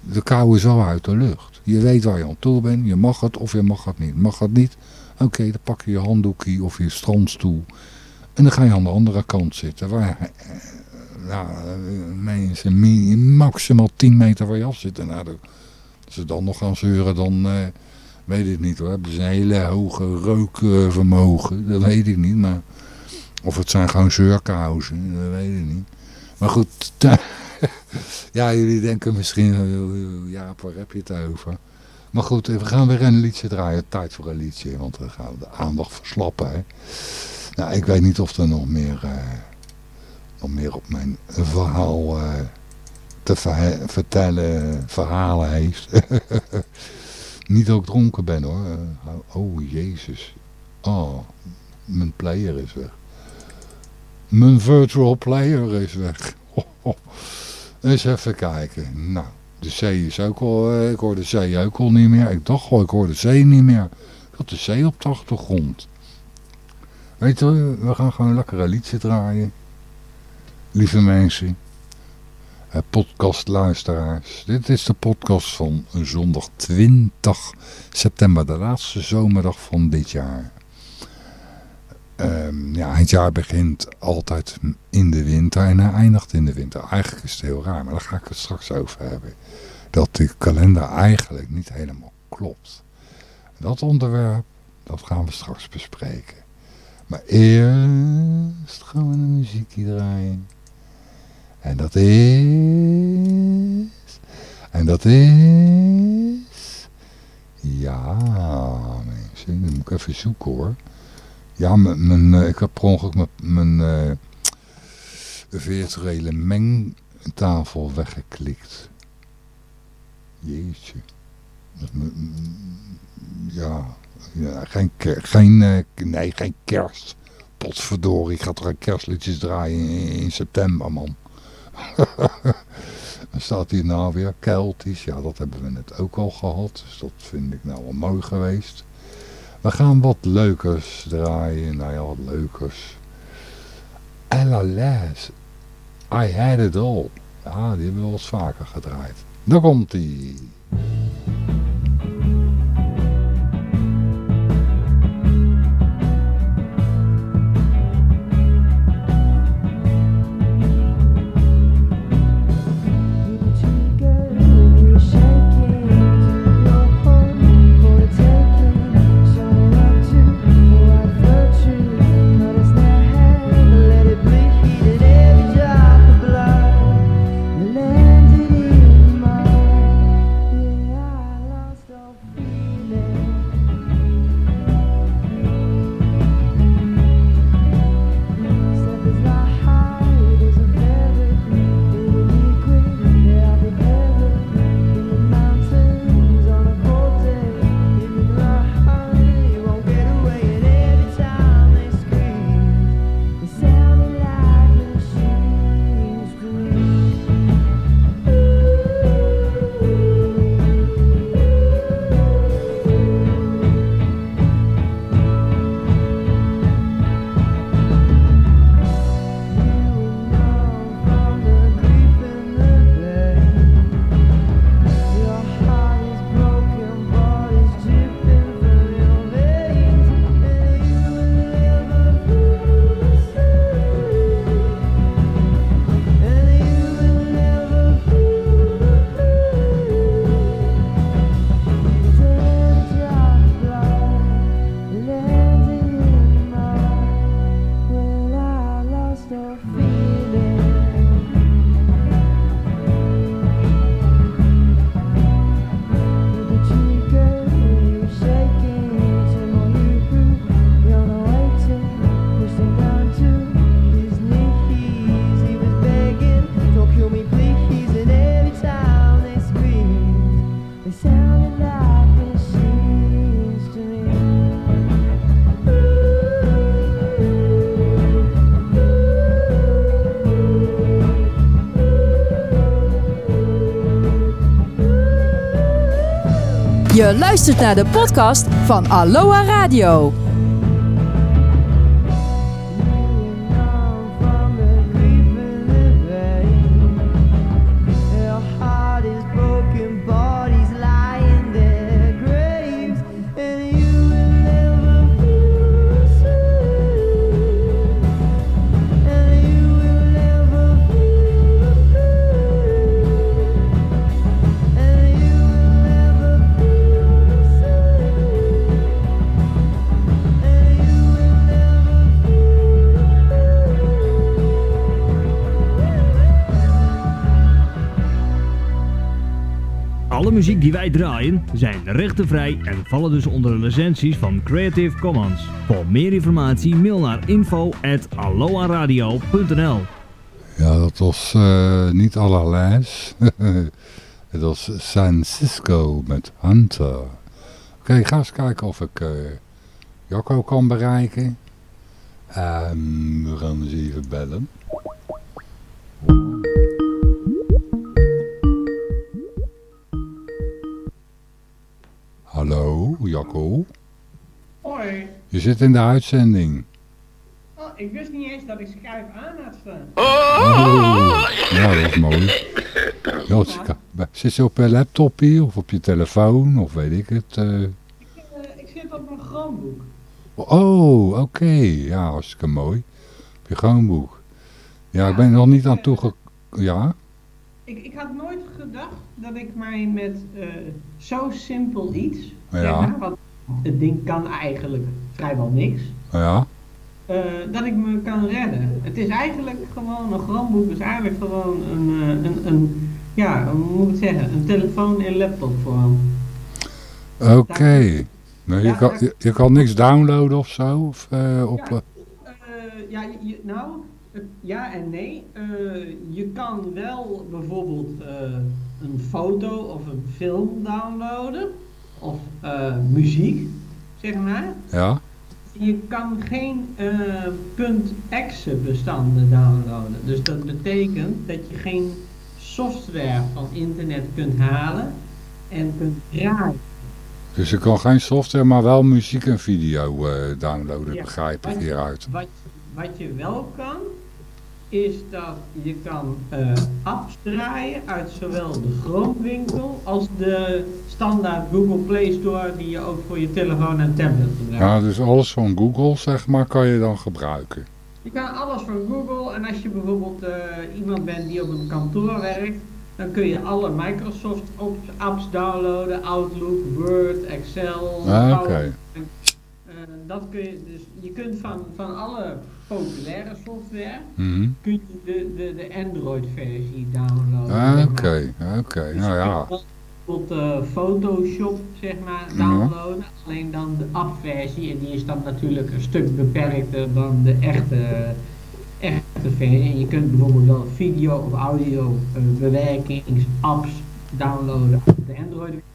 de kou is al uit de lucht. Je weet waar je aan toe bent, je mag het of je mag het niet. Mag het niet, oké, dan pak je je handdoekje of je strandstoel. En dan ga je aan de andere kant zitten. Waar eh, nou, mensen maximaal 10 meter van je af zitten. Nou, als ze dan nog gaan zeuren, dan uh, weet ik niet hoor. Hebben ze een hele hoge rookvermogen, dat weet ik niet. Maar, of het zijn gewoon zeurkousen, dat weet ik niet. Maar goed, ja, jullie denken misschien, ja, waar heb je het over? Maar goed, we gaan weer een liedje draaien. Tijd voor een liedje, want we gaan de aandacht verslappen. Hè. Nou, ik weet niet of er nog meer, uh, nog meer op mijn verhaal uh, te ver vertellen, verhalen heeft. niet ik dronken ben hoor. oh, jezus. Oh, mijn player is weg. Mijn virtual player is weg. Eens even kijken. Nou, de zee is ook al... ik hoor de zee ook al niet meer. Ik dacht al, ik hoor de zee niet meer. Ik had de zee op de achtergrond. Weet je, we gaan gewoon lekker een liedje draaien. Lieve mensen. Podcastluisteraars. Dit is de podcast van zondag 20 september. De laatste zomerdag van dit jaar. Um, ja, het jaar begint altijd in de winter en hij eindigt in de winter. Eigenlijk is het heel raar, maar daar ga ik het straks over hebben. Dat de kalender eigenlijk niet helemaal klopt. Dat onderwerp, dat gaan we straks bespreken. Maar eerst gaan we een muziekje draaien. En dat is... En dat is... Ja, mensen, dan moet ik even zoeken hoor. Ja, mijn, ik heb per ongeluk mijn, mijn uh, virtuele mengtafel weggeklikt. Jeetje. Ja, ja geen, geen, uh, nee, geen kerst. Potverdorie, ik ga toch een kerstliedjes draaien in, in september, man. Dan staat hier nou weer Keltisch. Ja, dat hebben we net ook al gehad. Dus dat vind ik nou wel mooi geweest. We gaan wat leukers draaien. Nou ja, wat leukers. LLS. I had it all. Ja, die hebben we wel eens vaker gedraaid. Daar komt Luistert naar de podcast van Aloha Radio. Draaien zijn rechtenvrij en vallen dus onder de licenties van Creative Commons. Voor meer informatie mail naar info@aloaradio.nl. Ja, dat was uh, niet allerlei. Het was San Francisco met Hunter. Oké, okay, ga eens kijken of ik uh, kan bereiken. Um, we gaan eens even bellen. Jacco. Hoi. Je zit in de uitzending. Oh, ik wist niet eens dat ik Skype aan had staan. Oh, ja, dat is mooi. Ja, zit je op je laptop hier of op je telefoon of weet ik het? Uh... Ik, uh, ik, zit op mijn Chromebook. Oh, oké. Okay. Ja, hartstikke mooi. Op je Chromebook. Ja, ja ik ben er nog niet aan toegekomen. Ja? Ik ik, ik had nooit gedacht dat ik mij met uh, zo simpel iets, Ja. maar, want het ding kan eigenlijk vrijwel niks, Ja, eh, dat ik me kan redden. Het is eigenlijk gewoon, een Chromebook is eigenlijk gewoon een, eh, een, een ja, hoe moet ik het zeggen, een telefoon in laptopvorm. oké. Nou, je, Ja, kan, je, je kan niks downloaden of zo? Of, eh, op, Ja. ja, je- nou, ja en nee. Je kan wel bijvoorbeeld een foto of een film downloaden. Of eh, muziek, zeg maar. ja? Je kan geen eh .exe bestanden downloaden. Dus dat betekent dat je geen software van internet kunt halen en kunt draaien. Dus je kan geen software, maar wel muziek en video eh, downloaden, Ja. begrijp ik hieruit. Wat, wat je wel kan, is dat je kan eh, apps draaien uit zowel de Chrome-winkel als de standaard Google Play Store die je ook voor je telefoon en tablet gebruikt. Ja, dus alles van Google, zeg maar, kan je dan gebruiken. Je kan alles van Google en als je bijvoorbeeld eh, iemand bent die op een kantoor werkt, dan kun je alle Microsoft apps- apps downloaden, Outlook, Word, Excel, Ah, Oké. Eh, dat kun je, dus je kunt van, van alle populaire software Mhm. kun je de, de, de Android-versie downloaden. Ah, zeg Oké, oké. Dus Nou je ja. Tot eh, Photoshop, zeg maar, downloaden. Alleen dan de app-versie, en die is dan natuurlijk een stuk beperkter dan de echte, echte versie. En je kunt bijvoorbeeld wel video of audio eh, downloaden op de Android-winkel.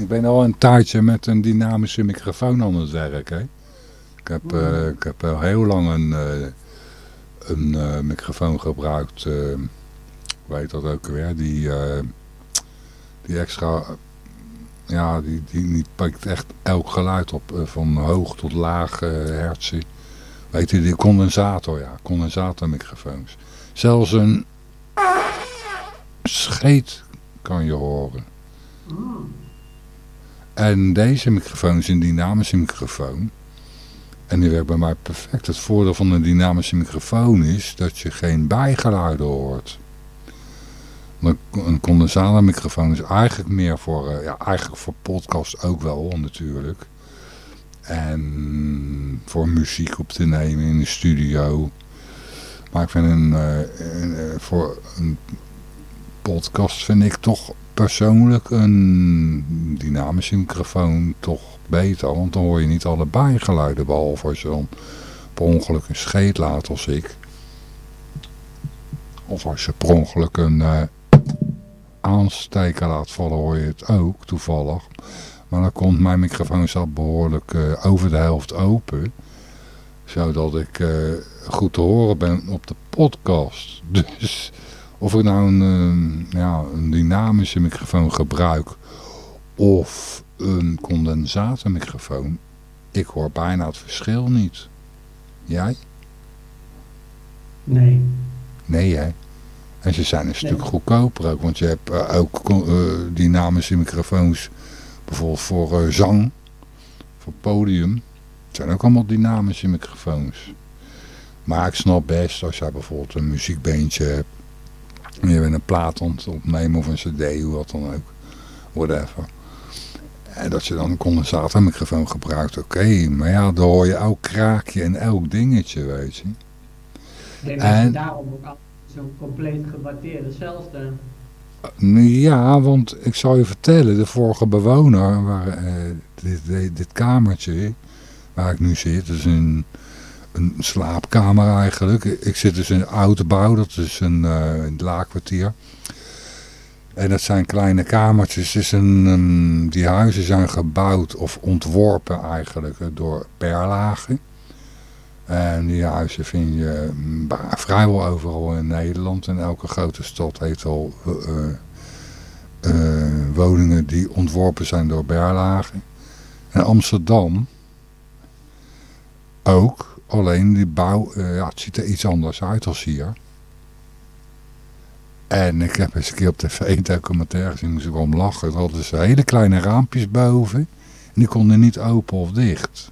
Ik ben al een tijdje met een dynamische microfoon aan het werk. Hè? Ik, heb, eh, ik heb al heel lang een, eh, een eh, microfoon gebruikt. hoe heet dat ook weer? Die, die extra... ja, die, die, die pikt echt elk geluid op. van hoog tot laag hertzie. Weet je, die condensator, ja. Condensatormicrofoons. Zelfs een scheet kan je horen. Hmm. En deze microfoon is een dynamische microfoon. En die werkt bij mij perfect. Het voordeel van een dynamische microfoon is dat je geen bijgeluiden hoort. Een- condensatormicrofoon is eigenlijk meer voor, eh, ja, eigenlijk voor podcast ook wel natuurlijk. En voor muziek op te nemen in de studio. Maar ik vind een, eh, een, eh, voor een podcast vind ik toch persoonlijk een dynamische microfoon toch beter. Want dan hoor je niet alle bijgeluiden. Behalve als je dan per ongeluk een scheet laat als ik. Of als je per ongeluk een eh, aansteker laat vallen hoor je het ook toevallig. Maar dan komt mijn microfoon zelf behoorlijk eh, over de helft open. Zodat ik eh, goed te horen ben op de podcast. Dus of ik nou een, eh, ja, een dynamische microfoon gebruik of een condensatormicrofoon, ik hoor bijna het verschil niet. Jij? Nee. Nee hè? En ze zijn een stuk Nee. goedkoper ook, want je hebt eh, ook eh, dynamische microfoons, bijvoorbeeld voor eh, zang, voor podium. Het zijn ook allemaal dynamische microfoons. Maar ik snap best als jij bijvoorbeeld een muziekbeentje hebt, je bent een plaat aan opnemen of een cd, hoe wat dan ook, whatever. En dat je dan een condensatormicrofoon gebruikt, oké, maar ja, dan hoor je elk kraakje en elk dingetje, weet je. En- daarom ook altijd zo'n compleet gebatteerde cel staan. Ja, want ik zal je vertellen, de vorige bewoner, waar, eh, dit, dit, dit kamertje waar ik nu zit, is een, een slaapkamer eigenlijk. Ik zit dus in een oude bouw, dat is een, een laakkwartier. En dat zijn kleine kamertjes. Is een, die huizen zijn gebouwd of ontworpen eigenlijk door Berlage. En die huizen vind je mm, vrijwel overal in Nederland. En elke grote stad heeft al eh, eh, woningen die ontworpen zijn door Berlage. En Amsterdam ook. Alleen die bouw, eh, ja, het ziet er iets anders uit als hier. En ik heb eens een keer op tv een documentaire gezien, moest ik om lachen. Er hadden ze hele kleine raampjes boven. En die konden niet open of dicht.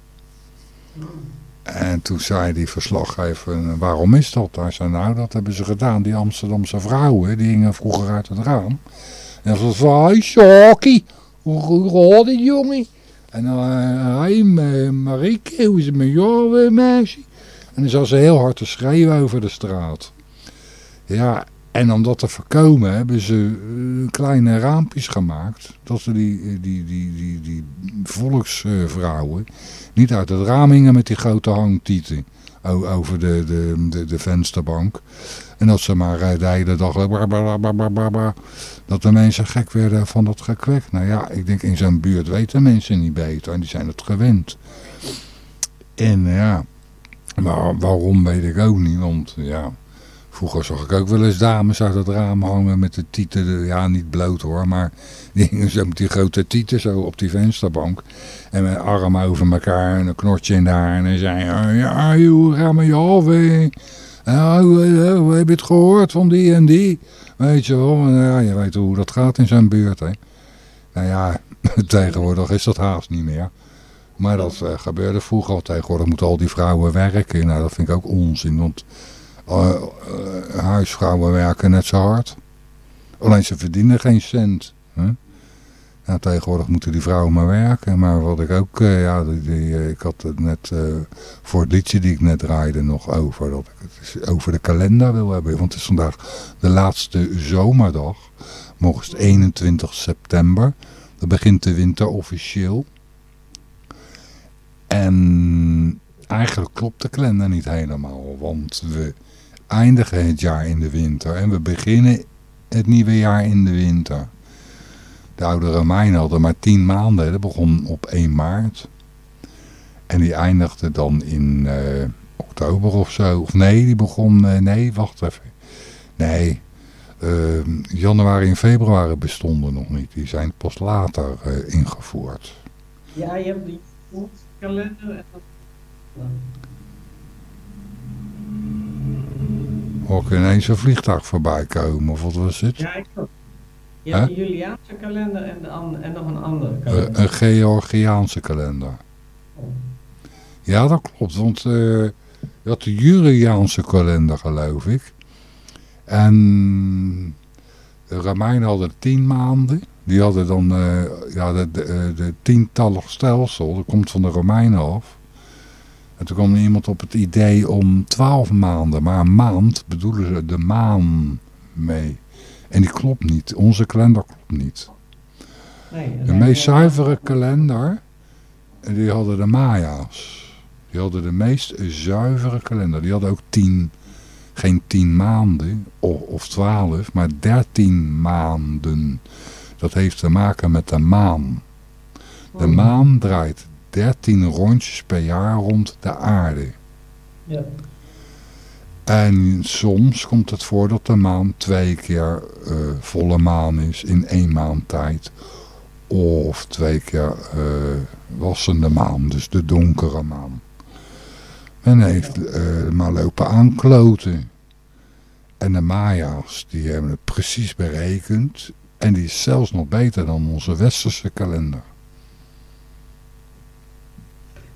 En toen zei die verslaggever, waarom is dat? Hij zei, nou dat hebben ze gedaan. Die Amsterdamse vrouwen, die hingen vroeger uit het raam. En ze zei, Sjokie, hoe, het jongen? En dan, uh, Marieke, hoe is het met jou meisje? En dan zat ze heel hard te schreeuwen over de straat. Ja, en om dat te voorkomen hebben ze uh, kleine raampjes gemaakt. Dat ze die, die, die, die, die volksvrouwen niet uit het raam hingen met die grote hangtieten over de, de, de, vensterbank. En dat ze maar uh, de hele dag... Dat de mensen gek werden van dat gekwek. Nou ja, ik denk in zo'n buurt weten mensen niet beter. En die zijn het gewend. En ja, maar waarom weet ik ook niet. Want ja, vroeger zag ik ook wel eens dames uit het raam hangen met de tieten. Ja, niet bloot hoor, maar die hingen zo met die grote tieten zo op die vensterbank. En met armen over elkaar en een knortje in daar. En dan zei ja joh, ga maar je. Ja, hoe, heb je het gehoord van die en die? Weet je wel, ja, je weet hoe dat gaat in zijn buurt. Hè. Nou ja, tegenwoordig is dat haast niet meer. Maar dat uh, gebeurde vroeger al. Tegenwoordig moeten al die vrouwen werken. Nou, dat vind ik ook onzin. Want huisvrouwen werken net zo hard. Alleen ze verdienen geen cent. Hè? Ja, tegenwoordig moeten die vrouwen maar werken. Maar wat ik ook, uh, ja, ik had het net voor het liedje die ik net draaide nog over. Dat ik het over de kalender wil hebben. Want het is vandaag de laatste zomerdag. Morgen is 21 september. Dan begint de winter officieel. En eigenlijk klopt de kalender niet helemaal. Want we eindigen het jaar in de winter. En we beginnen het nieuwe jaar in de winter. De oude Romeinen hadden maar tien maanden. Dat begon op 1 maart. En die eindigde dan in uh, oktober of zo. Of nee, die begon... Uh, nee, wacht even. Nee, uh, januari en februari bestonden nog niet. Die zijn pas later ingevoerd. Ja, je hebt die kalender en Hoor ik ineens een vliegtuig voorbij komen, of wat was het? Ja, ik ook. Je hebt een Juliaanse kalender en, de en nog een andere Uh, kalender. een Georgiaanse kalender. Ja, dat klopt, want eh, je had de Juliaanse kalender, geloof ik. En de Romeinen hadden tien maanden. Die hadden dan eh, ja, de, de, de tientallig stelsel, dat komt van de Romeinen af. En toen kwam iemand op het idee om twaalf maanden, maar een maand bedoelen ze de maan mee. En die klopt niet, onze kalender klopt niet. Nee, De meest zuivere kalender, die hadden de Maya's. Die hadden de meest zuivere kalender. Die hadden ook tien, geen tien maanden of, twaalf, maar dertien maanden. Dat heeft te maken met de maan. De maan draait 13 rondjes per jaar rond de aarde. Ja. En soms komt het voor dat de maan twee keer eh, volle maan is in één maand tijd. Of twee keer eh, wassende maan, dus de donkere maan. Men heeft eh, maar lopen aankloten. En de Maya's, die hebben het precies berekend. En die is zelfs nog beter dan onze westerse kalender.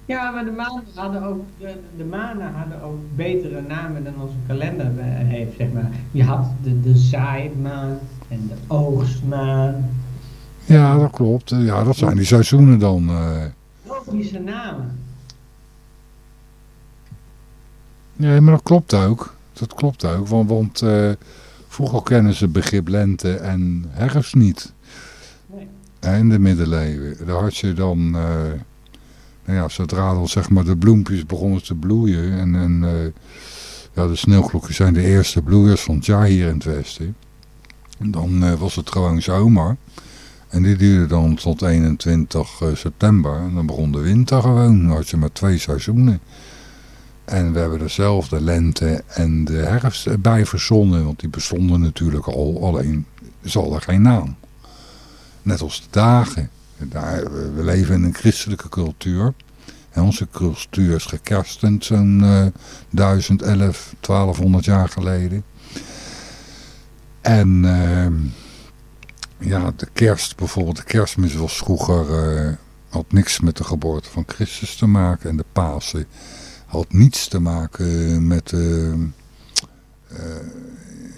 Ja, maar de maanden hadden ook, de, de maanden hadden ook betere namen dan onze kalender eh, heeft, zeg maar. Je had de, de zaaimaan en de oogstmaan. Ja, dat klopt. Ja, dat zijn die seizoenen dan. Logische namen. Nee, maar dat klopt ook. Dat klopt ook, want, want eh, vroeger kennen ze begrip lente en herfst niet. Nee. In de middeleeuwen. Daar had je dan, nou ja, zodra dan zeg maar de bloempjes begonnen te bloeien en, en eh, ja, de sneeuwklokken zijn de eerste bloeiers van het jaar hier in het westen. En dan eh, was het gewoon zomer. En die duurde dan tot 21 eh, september. En dan begon de winter gewoon. Dan had je maar twee seizoenen. En we hebben dezelfde lente en de herfst bij verzonnen. Want die bestonden natuurlijk al, alleen ze hadden geen naam. Net als de dagen. Daar, we leven in een christelijke cultuur. En onze cultuur is gekerstend zo'n eh 1011, 1200 jaar geleden. En ehm, ja, de kerst bijvoorbeeld, de kerstmis was vroeger, eh, had niks met de geboorte van Christus te maken. En de Pasen had niets te maken met uh,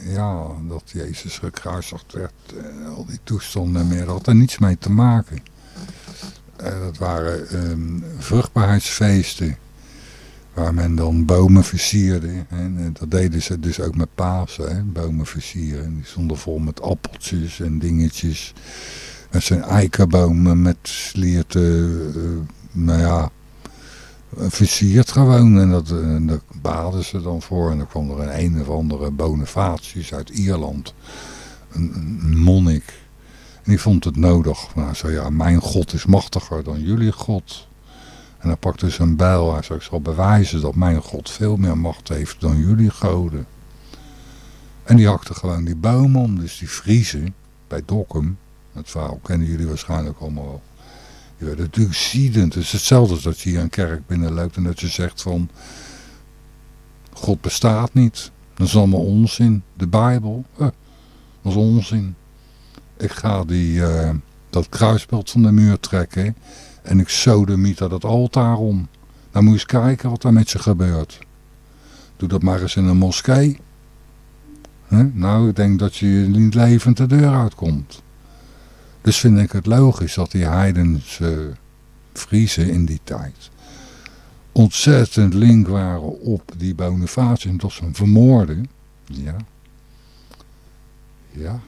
ja, dat Jezus gekruisigd werd. al die toestanden meer. Had er niets mee te maken. Dat waren um, vruchtbaarheidsfeesten. Waar men dan bomen versierde. En dat deden ze dus ook met Pasen. Hè? Bomen versieren. Die stonden vol met appeltjes en dingetjes. En zijn eikenbomen met slierten. Uh, nou ja, versierd gewoon. En, dat, en daar baden ze dan voor. En dan kwam er een een of andere Bonifatius uit Ierland. Een, een monnik. En die vond het nodig. Nou, zei ja, mijn God is machtiger dan jullie God. En hij pakte zijn bijl. Hij zei, ik zal bewijzen dat mijn God veel meer macht heeft dan jullie goden. En die hakte gewoon die boom om. Dus die Friese bij Dokkum. Het verhaal kennen jullie waarschijnlijk allemaal wel. Die werden natuurlijk ziedend. Het is hetzelfde als dat je hier een kerk binnenloopt en dat je zegt van... God bestaat niet. Dat is allemaal onzin. De Bijbel, dat is onzin. Ik ga die, uh, dat kruisbeeld van de muur trekken en ik sodemieter dat altaar om. Dan moet je eens kijken wat daar met je gebeurt. Doe dat maar eens in een moskee. Nou, ik denk dat je niet levend de deur uitkomt. Dus vind ik het logisch dat die heidense Friese in die tijd ontzettend link waren op die Bonifacius en tot zijn vermoorden. Ja. Ja.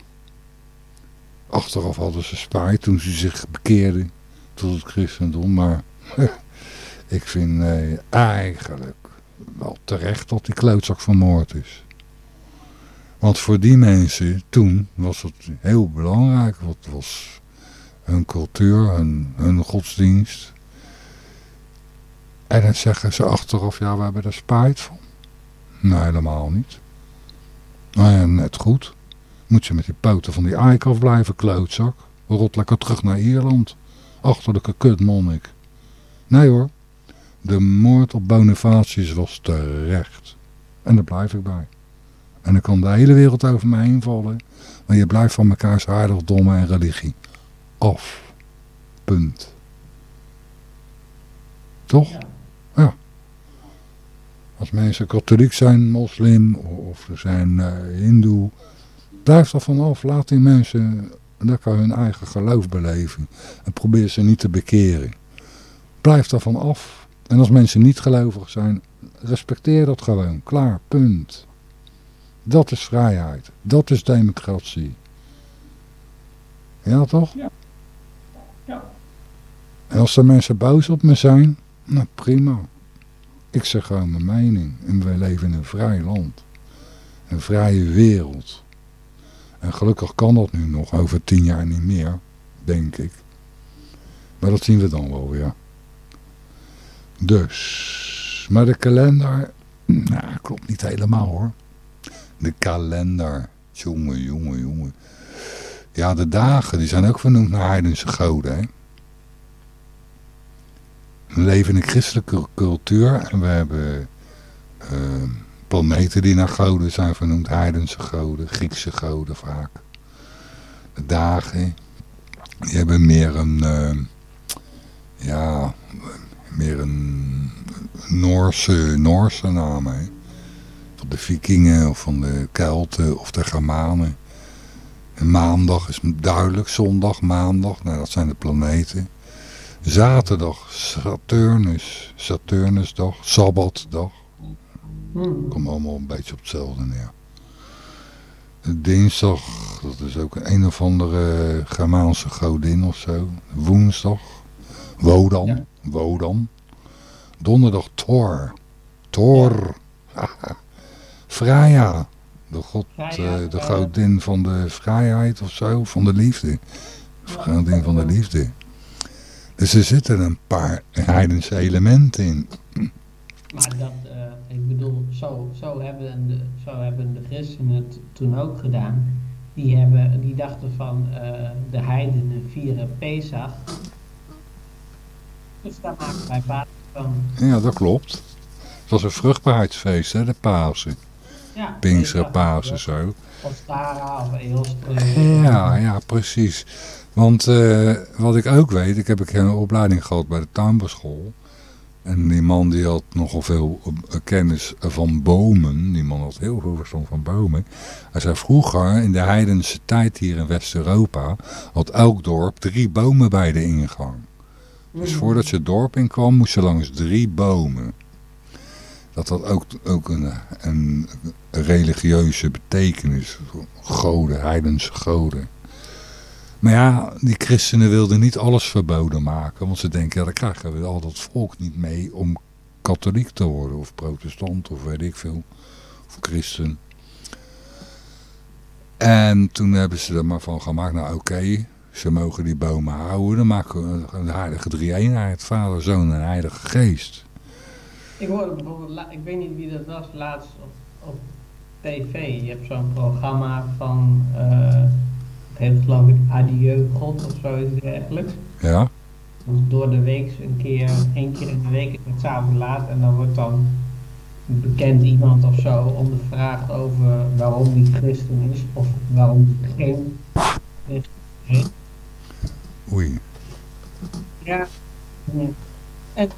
Achteraf hadden ze spijt toen ze zich bekeerden tot het christendom. Maar ik vind eigenlijk wel terecht dat die klootzak vermoord is. Want voor die mensen toen was het heel belangrijk. Wat was hun cultuur, hun, hun godsdienst. En dan zeggen ze achteraf, ja we hebben er spijt van. Nee, helemaal niet. Nou ja, net goed. Moet je met die poten van die eik blijven klootzak. Rot lekker terug naar Ierland. Achterlijke kutmonnik. Nee hoor. De moord op Bonifatius was terecht. En daar blijf ik bij. En dan kan de hele wereld over me heen vallen. Maar je blijft van mekaars aardigdom en religie. Af. Punt. Toch? Ja. Als mensen katholiek zijn, moslim of ze zijn uh, hindoe. Blijf er vanaf. Laat die mensen lekker hun eigen geloof beleven. En probeer ze niet te bekeren. Blijf er van af. En als mensen niet gelovig zijn, respecteer dat gewoon. Klaar, punt. Dat is vrijheid. Dat is democratie. Ja, toch? Ja. ja. En als er mensen boos op me zijn, nou prima. Ik zeg gewoon mijn mening. En wij leven in een vrij land. Een vrije wereld. En gelukkig kan dat nu nog over tien jaar niet meer, denk ik. Maar dat zien we dan wel weer. Dus, maar de kalender, nou, klopt niet helemaal hoor. De kalender. Jongen, jongen, jongen. Ja, de dagen, die zijn ook vernoemd naar heidense goden, hè. We leven in een christelijke cultuur en we hebben uh, planeten die naar goden zijn vernoemd. Heidense goden, Griekse goden vaak. De dagen, die hebben meer een, uh, ja, meer een Noorse, Noorse naam, van de vikingen of van de Kelten of de Germanen. En maandag is duidelijk, zondag, maandag, nou dat zijn de planeten. Zaterdag, Saturnus, Saturnusdag, Sabbatdag. Hmm. Komt allemaal een beetje op hetzelfde neer. Dinsdag, dat is ook een of andere Germaanse godin of zo. Woensdag, Wodan, Wodan. Donderdag, Thor. Thor. Freya, de, god, uh, de godin van de vrijheid of zo, van de liefde. Godin van de liefde. Dus er zitten een paar heidense elementen in. Maar dat, uh, ik bedoel, zo, zo, hebben de, zo hebben de christenen het toen ook gedaan. Die, hebben, die dachten van uh, de heidenen vieren Pesach. Dus daar maken wij basis van. Ja, dat klopt. Het was een vruchtbaarheidsfeest, hè, de Pasen. Ja, Pinksteren, Pasen, zo. Of Tara of Eelstre. Ja, ja, precies. Want uh, wat ik ook weet, ik heb een opleiding gehad bij de tuinbouwschool. En die man die had nogal veel eh, kennis van bomen. Die man had heel veel verstand van bomen. Hij zei vroeger, in de heidense tijd hier in West-Europa, had elk dorp drie bomen bij de ingang. Dus voordat je het dorp in kwam, moest je langs drie bomen. Dat had ook, ook een, een religieuze betekenis. Goden, heidense goden. Maar ja, die christenen wilden niet alles verboden maken. Want ze denken, ja, dan krijgen we al dat volk niet mee om katholiek te worden. Of protestant, of weet ik veel. Of christen. En toen hebben ze er maar van gemaakt, nou oké, ze mogen die bomen houden. Dan maken we een heilige drie-eenheid, vader, zoon en heilige geest. Ik hoorde bijvoorbeeld, ik weet niet wie dat was, laatst op, op tv. Je hebt zo'n programma van... Uh, het heet geloof ik Adieu God of zoiets dergelijks. Ja. Dus door de week een keer, één keer in de week is het s'avonds laat en dan wordt dan bekend iemand of zo ondervraagd over waarom die christen is of waarom die geen christen is. Oei. Ja. En,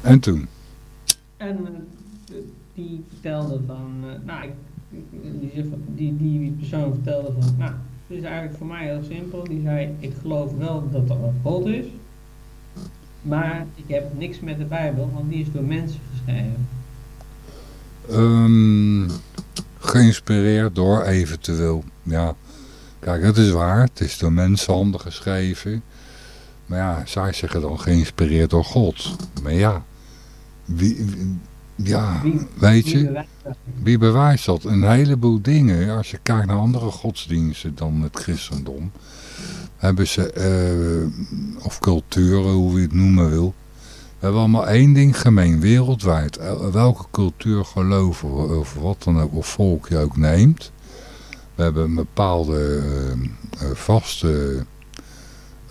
en toen? En uh, die vertelde van, uh, nou ik die, die, die persoon vertelde van, nou, het is eigenlijk voor mij heel simpel. Die zei, ik geloof wel dat er een God is, maar ik heb niks met de Bijbel, want die is door mensen geschreven. Um, geïnspireerd door eventueel, ja. Kijk, het is waar, het is door mensenhanden geschreven. Maar ja, zij zeggen dan geïnspireerd door God. Maar ja, wie, ja, weet je, wie bewijst dat? Een heleboel dingen, als je kijkt naar andere godsdiensten dan het christendom, hebben ze, uh, of culturen, hoe je het noemen wil, we hebben allemaal één ding gemeen, wereldwijd. Welke cultuur geloven we, of wat dan ook, of volk je ook neemt. We hebben een bepaalde uh, vaste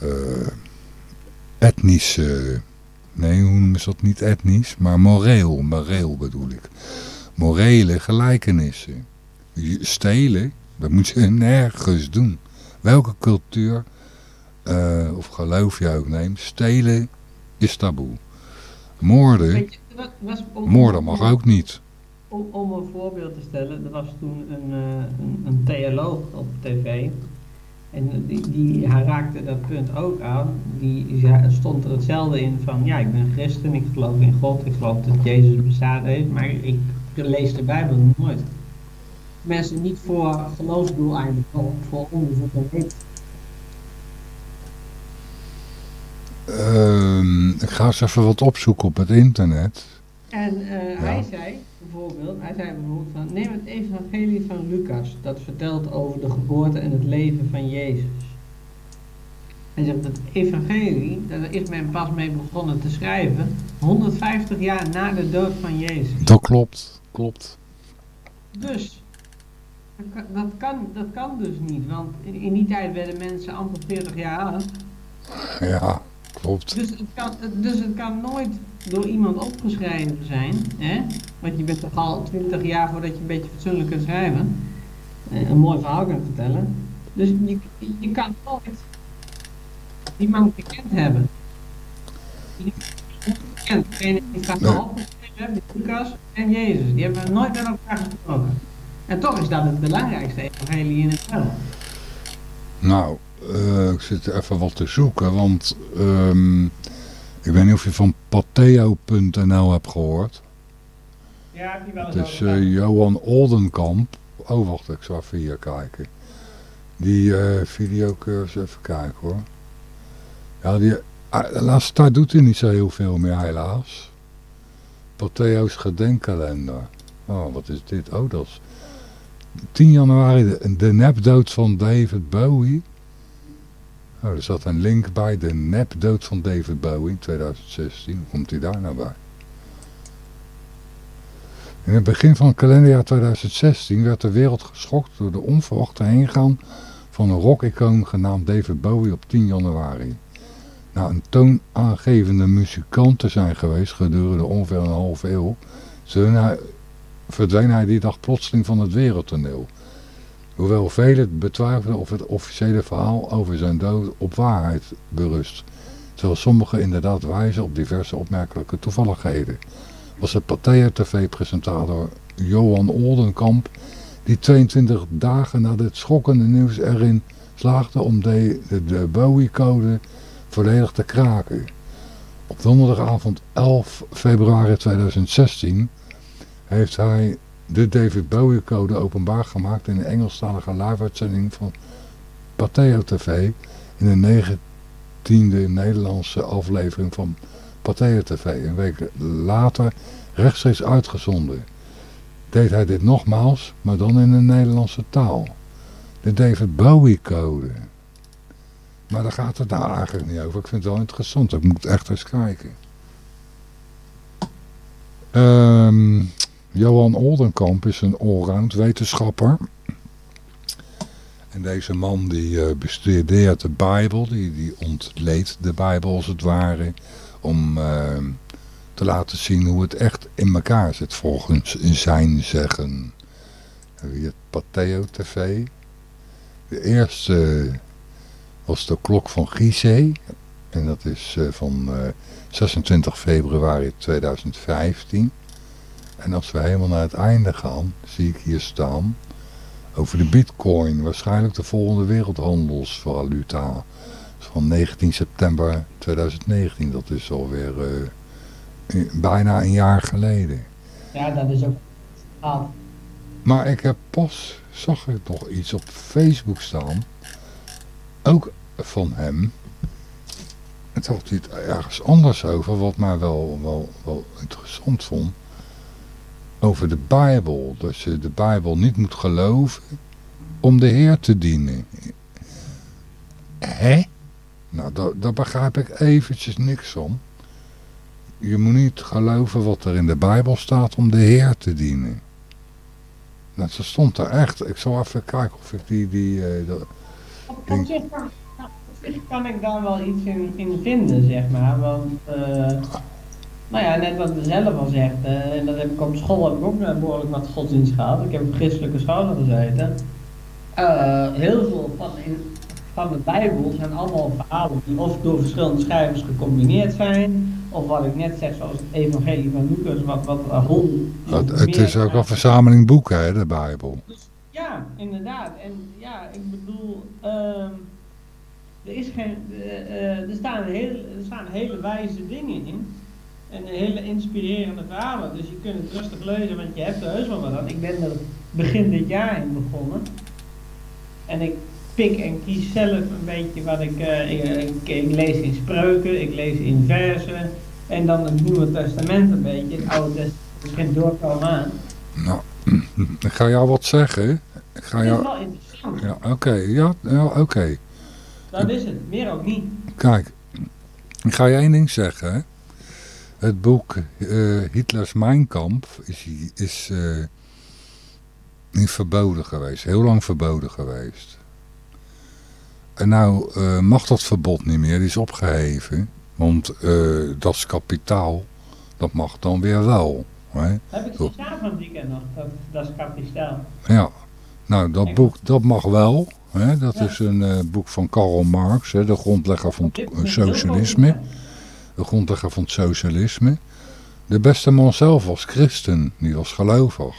uh, etnische Nee, hoe noemen ze dat niet etnisch, maar moreel. Moreel bedoel ik. Morele gelijkenissen. Stelen, dat moet je nergens doen. Welke cultuur uh, of geloof je ook neemt, stelen is taboe. Moorden, moorden mag ook niet. Om, om, een voorbeeld te stellen, er was toen een, uh, een, een theoloog op tv en die, die, hij raakte dat punt ook aan. Die stond er hetzelfde in van, ja, ik ben christen, ik geloof in God, ik geloof dat Jezus bestaat heeft, maar ik lees de Bijbel nooit. Mensen niet voor geloofsdoeleinden, maar voor onderzoek en weten. Uh, ik ga eens even wat opzoeken op het internet. En uh, ja. hij zei, bijvoorbeeld, hij zei bijvoorbeeld van, neem het evangelie van Lucas, dat vertelt over de geboorte en het leven van Jezus. Hij zegt, het evangelie, daar is men pas mee begonnen te schrijven, 150 jaar na de dood van Jezus. Dat klopt, klopt. Dus, dat kan, dat kan dus niet, want in, in die tijd werden mensen amper 40 jaar oud. Ja, klopt. Dus het kan, dus het kan nooit door iemand opgeschreven zijn. Hè? Want je bent toch al twintig jaar voordat je een beetje fatsoenlijk kunt schrijven. Eh, een mooi verhaal kunt vertellen. Dus je, je kan nooit iemand gekend hebben. Gekend. Degene die gaat al opgeschreven hebben, Lucas en Jezus. Die hebben nooit met elkaar gesproken. En toch is dat het belangrijkste evangelie in het wel. Nou, uh, ik zit even wat te zoeken, want um, ik weet niet of je van pateo.nl hebt gehoord. Ja, heb je wel eens Het is uh, Johan Oldenkamp. Oh, wacht, ik zal even hier kijken. Die uh, videocursus, even kijken hoor. Ja, die, de laatste tijd doet hij niet zo heel veel meer, helaas. Pateo's gedenkkalender. Oh, wat is dit? Oh, dat is 10 januari, de, de nepdood van David Bowie. Oh, er zat een link bij de nepdood van David Bowie in 2016. Hoe komt hij daar nou bij? In het begin van het kalenderjaar 2016 werd de wereld geschokt door de onverwachte heengaan van een rock-icoon genaamd David Bowie op 10 januari. Na een toonaangevende muzikant te zijn geweest gedurende ongeveer een half eeuw, verdween hij die dag plotseling van het wereldtoneel. Hoewel velen betwijfelden of het officiële verhaal over zijn dood op waarheid berust. terwijl sommigen inderdaad wijzen op diverse opmerkelijke toevalligheden. Was de Pathé TV-presentator Johan Oldenkamp, die 22 dagen na dit schokkende nieuws erin slaagde om de, de Bowie-code volledig te kraken. Op donderdagavond 11 februari 2016 heeft hij de David Bowie code openbaar gemaakt in een Engelstalige live-uitzending van Pateo TV in de 19e Nederlandse aflevering van Pateo TV. Een week later rechtstreeks uitgezonden. Deed hij dit nogmaals, maar dan in een Nederlandse taal. De David Bowie code. Maar daar gaat het nou eigenlijk niet over. Ik vind het wel interessant. Ik moet echt eens kijken. Um, Johan Oldenkamp is een allround wetenschapper. En deze man die uh, bestudeert de Bijbel, die, die ontleedt de Bijbel als het ware, om uh, te laten zien hoe het echt in elkaar zit volgens zijn zeggen. Wie het Pateo TV. De eerste was de klok van Gizeh. En dat is van 26 februari 2015. En als we helemaal naar het einde gaan, zie ik hier staan over de bitcoin. Waarschijnlijk de volgende wereldhandelsvaluta. Van 19 september 2019. Dat is alweer uh, bijna een jaar geleden. Ja, dat is ook... Ah. Maar ik heb pas, zag ik nog iets op Facebook staan. Ook van hem. En toen had hij het ergens anders over, wat mij wel, wel, wel interessant vond over de Bijbel. Dat je de Bijbel niet moet geloven om de Heer te dienen. Hè? Nou, daar, begrijp ik eventjes niks van. Je moet niet geloven wat er in de Bijbel staat om de Heer te dienen. Nou, ze stond er echt. Ik zal even kijken of ik die... die, uh, kan ik daar wel iets in, in vinden, zeg maar. Want... Uh, nou ja, net wat we zelf al zegt, uh, en dat heb ik op school heb ik ook behoorlijk wat godsdienst gehad. Ik heb op christelijke scholen gezeten. Uh, heel veel van, in, van de Bijbel zijn allemaal verhalen die of door verschillende schrijvers gecombineerd zijn, of wat ik net zeg, zoals het evangelie van Lucas, wat, wat hol... Het, het is ook een verzameling boeken, hè, de Bijbel. Dus, ja, inderdaad. En ja, ik bedoel, uh, er, is geen, er, staan heel, er staan hele wijze dingen in. En een hele inspirerende verhalen. Dus je kunt het rustig lezen, want je hebt er heus wel wat aan. Ik ben er begin dit jaar in begonnen. En ik pik en kies zelf een beetje wat ik, uh, ik, ik, lees in spreuken, ik lees in versen. En dan het Nieuwe Testament een beetje. Het Oude Testament geen doorkomen aan. Nou, ik ga jou wat zeggen. Ik ga jou... Dat is wel interessant. Ja, oké. Ja, ja oké. Okay. Dat is het. Meer ook niet. Kijk, ik ga je één ding zeggen. Het boek uh, Hitlers Mein Kampf is, is uh, niet verboden geweest. Heel lang verboden geweest. En nou uh, mag dat verbod niet meer. Die is opgeheven. Want dat is kapitaal. Dat mag dan weer wel. Hè? Heb ik citaat van die nog? Dat, dat is kapitaal. Ja. Nou, dat boek dat mag wel. Hè? Dat ja. is een boek van Karl Marx. Hè? De grondlegger van het socialisme de grondlegger van het socialisme. De beste man zelf was christen, die was gelovig.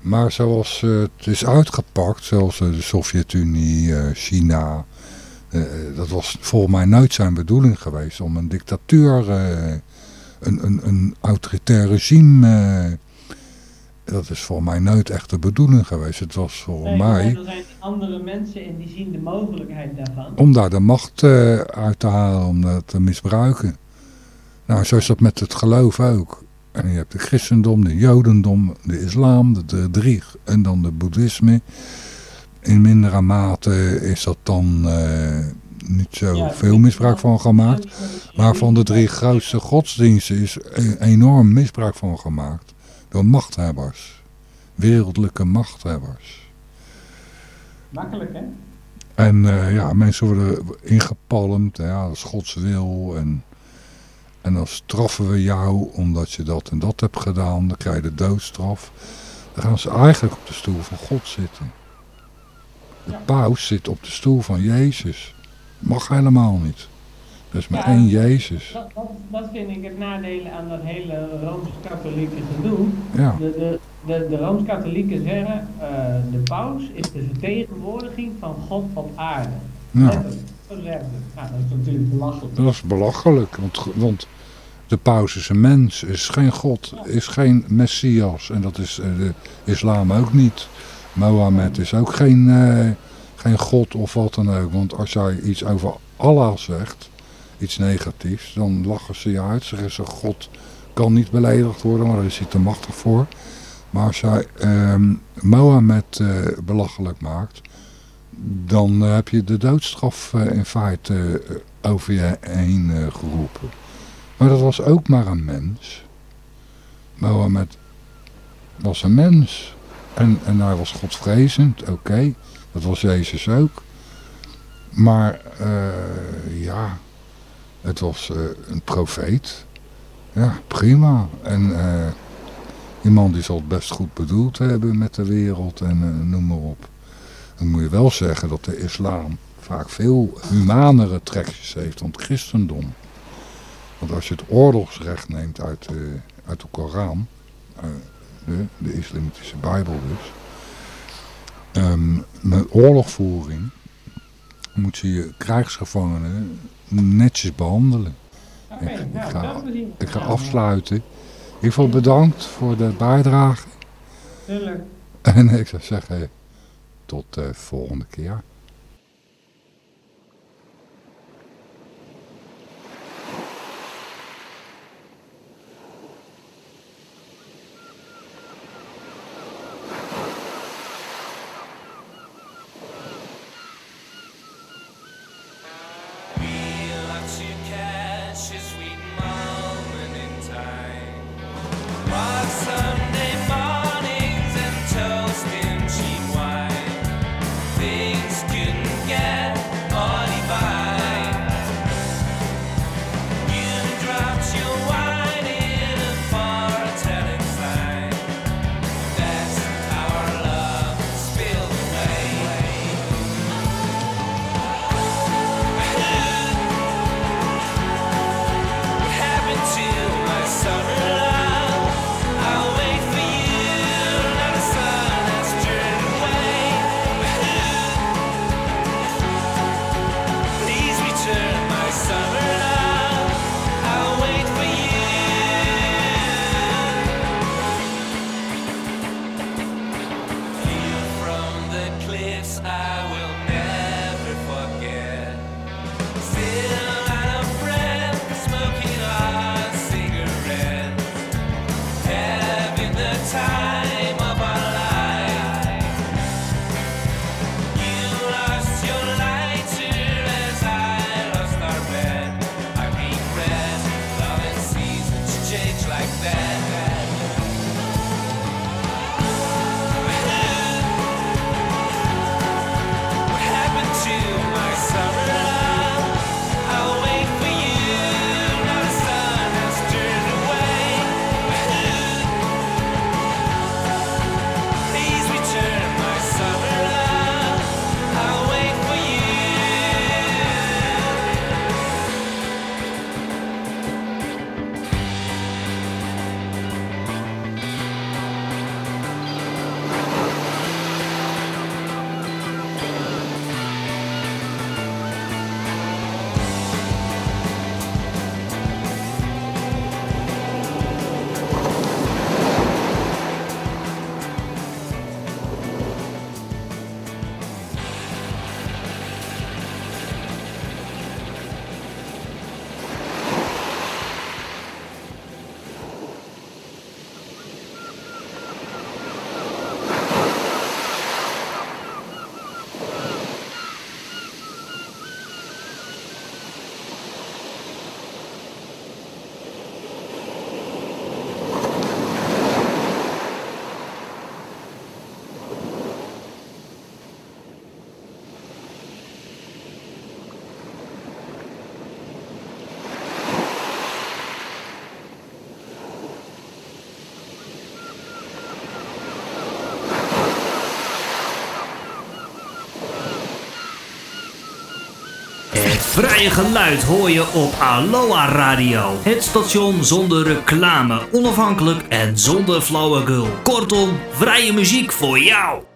Maar zoals het is uitgepakt, zoals de Sovjet-Unie, uh, China... dat was volgens mij nooit zijn bedoeling geweest om een dictatuur, een, een, een autoritair regime... dat is volgens mij nooit echt de bedoeling geweest. Het was volgens mij... Er andere mensen en die zien de mogelijkheid daarvan. Om daar de macht uit te halen, om dat te misbruiken. Nou, zo is dat met het geloof ook. En je hebt de christendom, de jodendom, de islam, de, de drie en dan de boeddhisme. In mindere mate is dat dan uh, niet zo ja, veel misbruik van gemaakt. Maar van de drie grootste godsdiensten is e-, enorm misbruik van gemaakt. Door machthebbers. Wereldlijke machthebbers. Makkelijk hè? En uh, ja, mensen worden ingepalmd. Ja, dat is Gods wil. En en dan straffen we jou omdat je dat en dat hebt gedaan. Dan krijg je de doodstraf. Dan gaan ze eigenlijk op de stoel van God zitten. De paus zit op de stoel van Jezus. Mag helemaal niet. Er is maar Ja. één Jezus. Dat, dat, dat vind ik het nadeel aan dat hele Rooms-Katholieke gedoe. Ja, De, de, de, de Rooms-Katholieken zeggen, eh, de paus is de vertegenwoordiging van God op aarde. Nou, dat is natuurlijk belachelijk. Dat is belachelijk, want, want de paus is een mens, is geen God, is geen Messias. En dat is eh, de islam ook niet. Mohammed is ook geen, eh, geen God of wat dan ook. Want als jij iets over Allah zegt, iets negatiefs, dan lachen ze je uit. Zeggen ze, God kan niet beledigd worden, maar daar is hij te machtig voor. Maar als jij ehm, Mohammed eh, belachelijk maakt, dan eh, heb je de doodstraf eh, in feite eh, over je heen eh, geroepen. Maar dat was ook maar een mens. Mohammed was een mens. En, en hij was godvrezend, oké. Dat was Jezus ook. Maar eh, ja, het was eh, een profeet. Ja, prima. En eh, iemand die zal het best goed bedoeld hebben met de wereld en eh, noem maar op. Dan moet je wel zeggen dat de islam vaak veel humanere trekjes heeft dan het christendom. Want als je het oorlogsrecht neemt uit de, uit de Koran, de, de islamitische bijbel dus, ehm, met oorlogvoering moet je krijgsgevangenen netjes behandelen. Ik- ik nou, ga-. Ik ga afsluiten. Geval bedankt voor de bijdrage. Tuurlijk. En ik zou zeggen, tot de volgende keer. Vrije geluid hoor je op Aloha Radio. Het station zonder reclame, onafhankelijk en zonder flauwekul. Kortom, vrije muziek voor jou.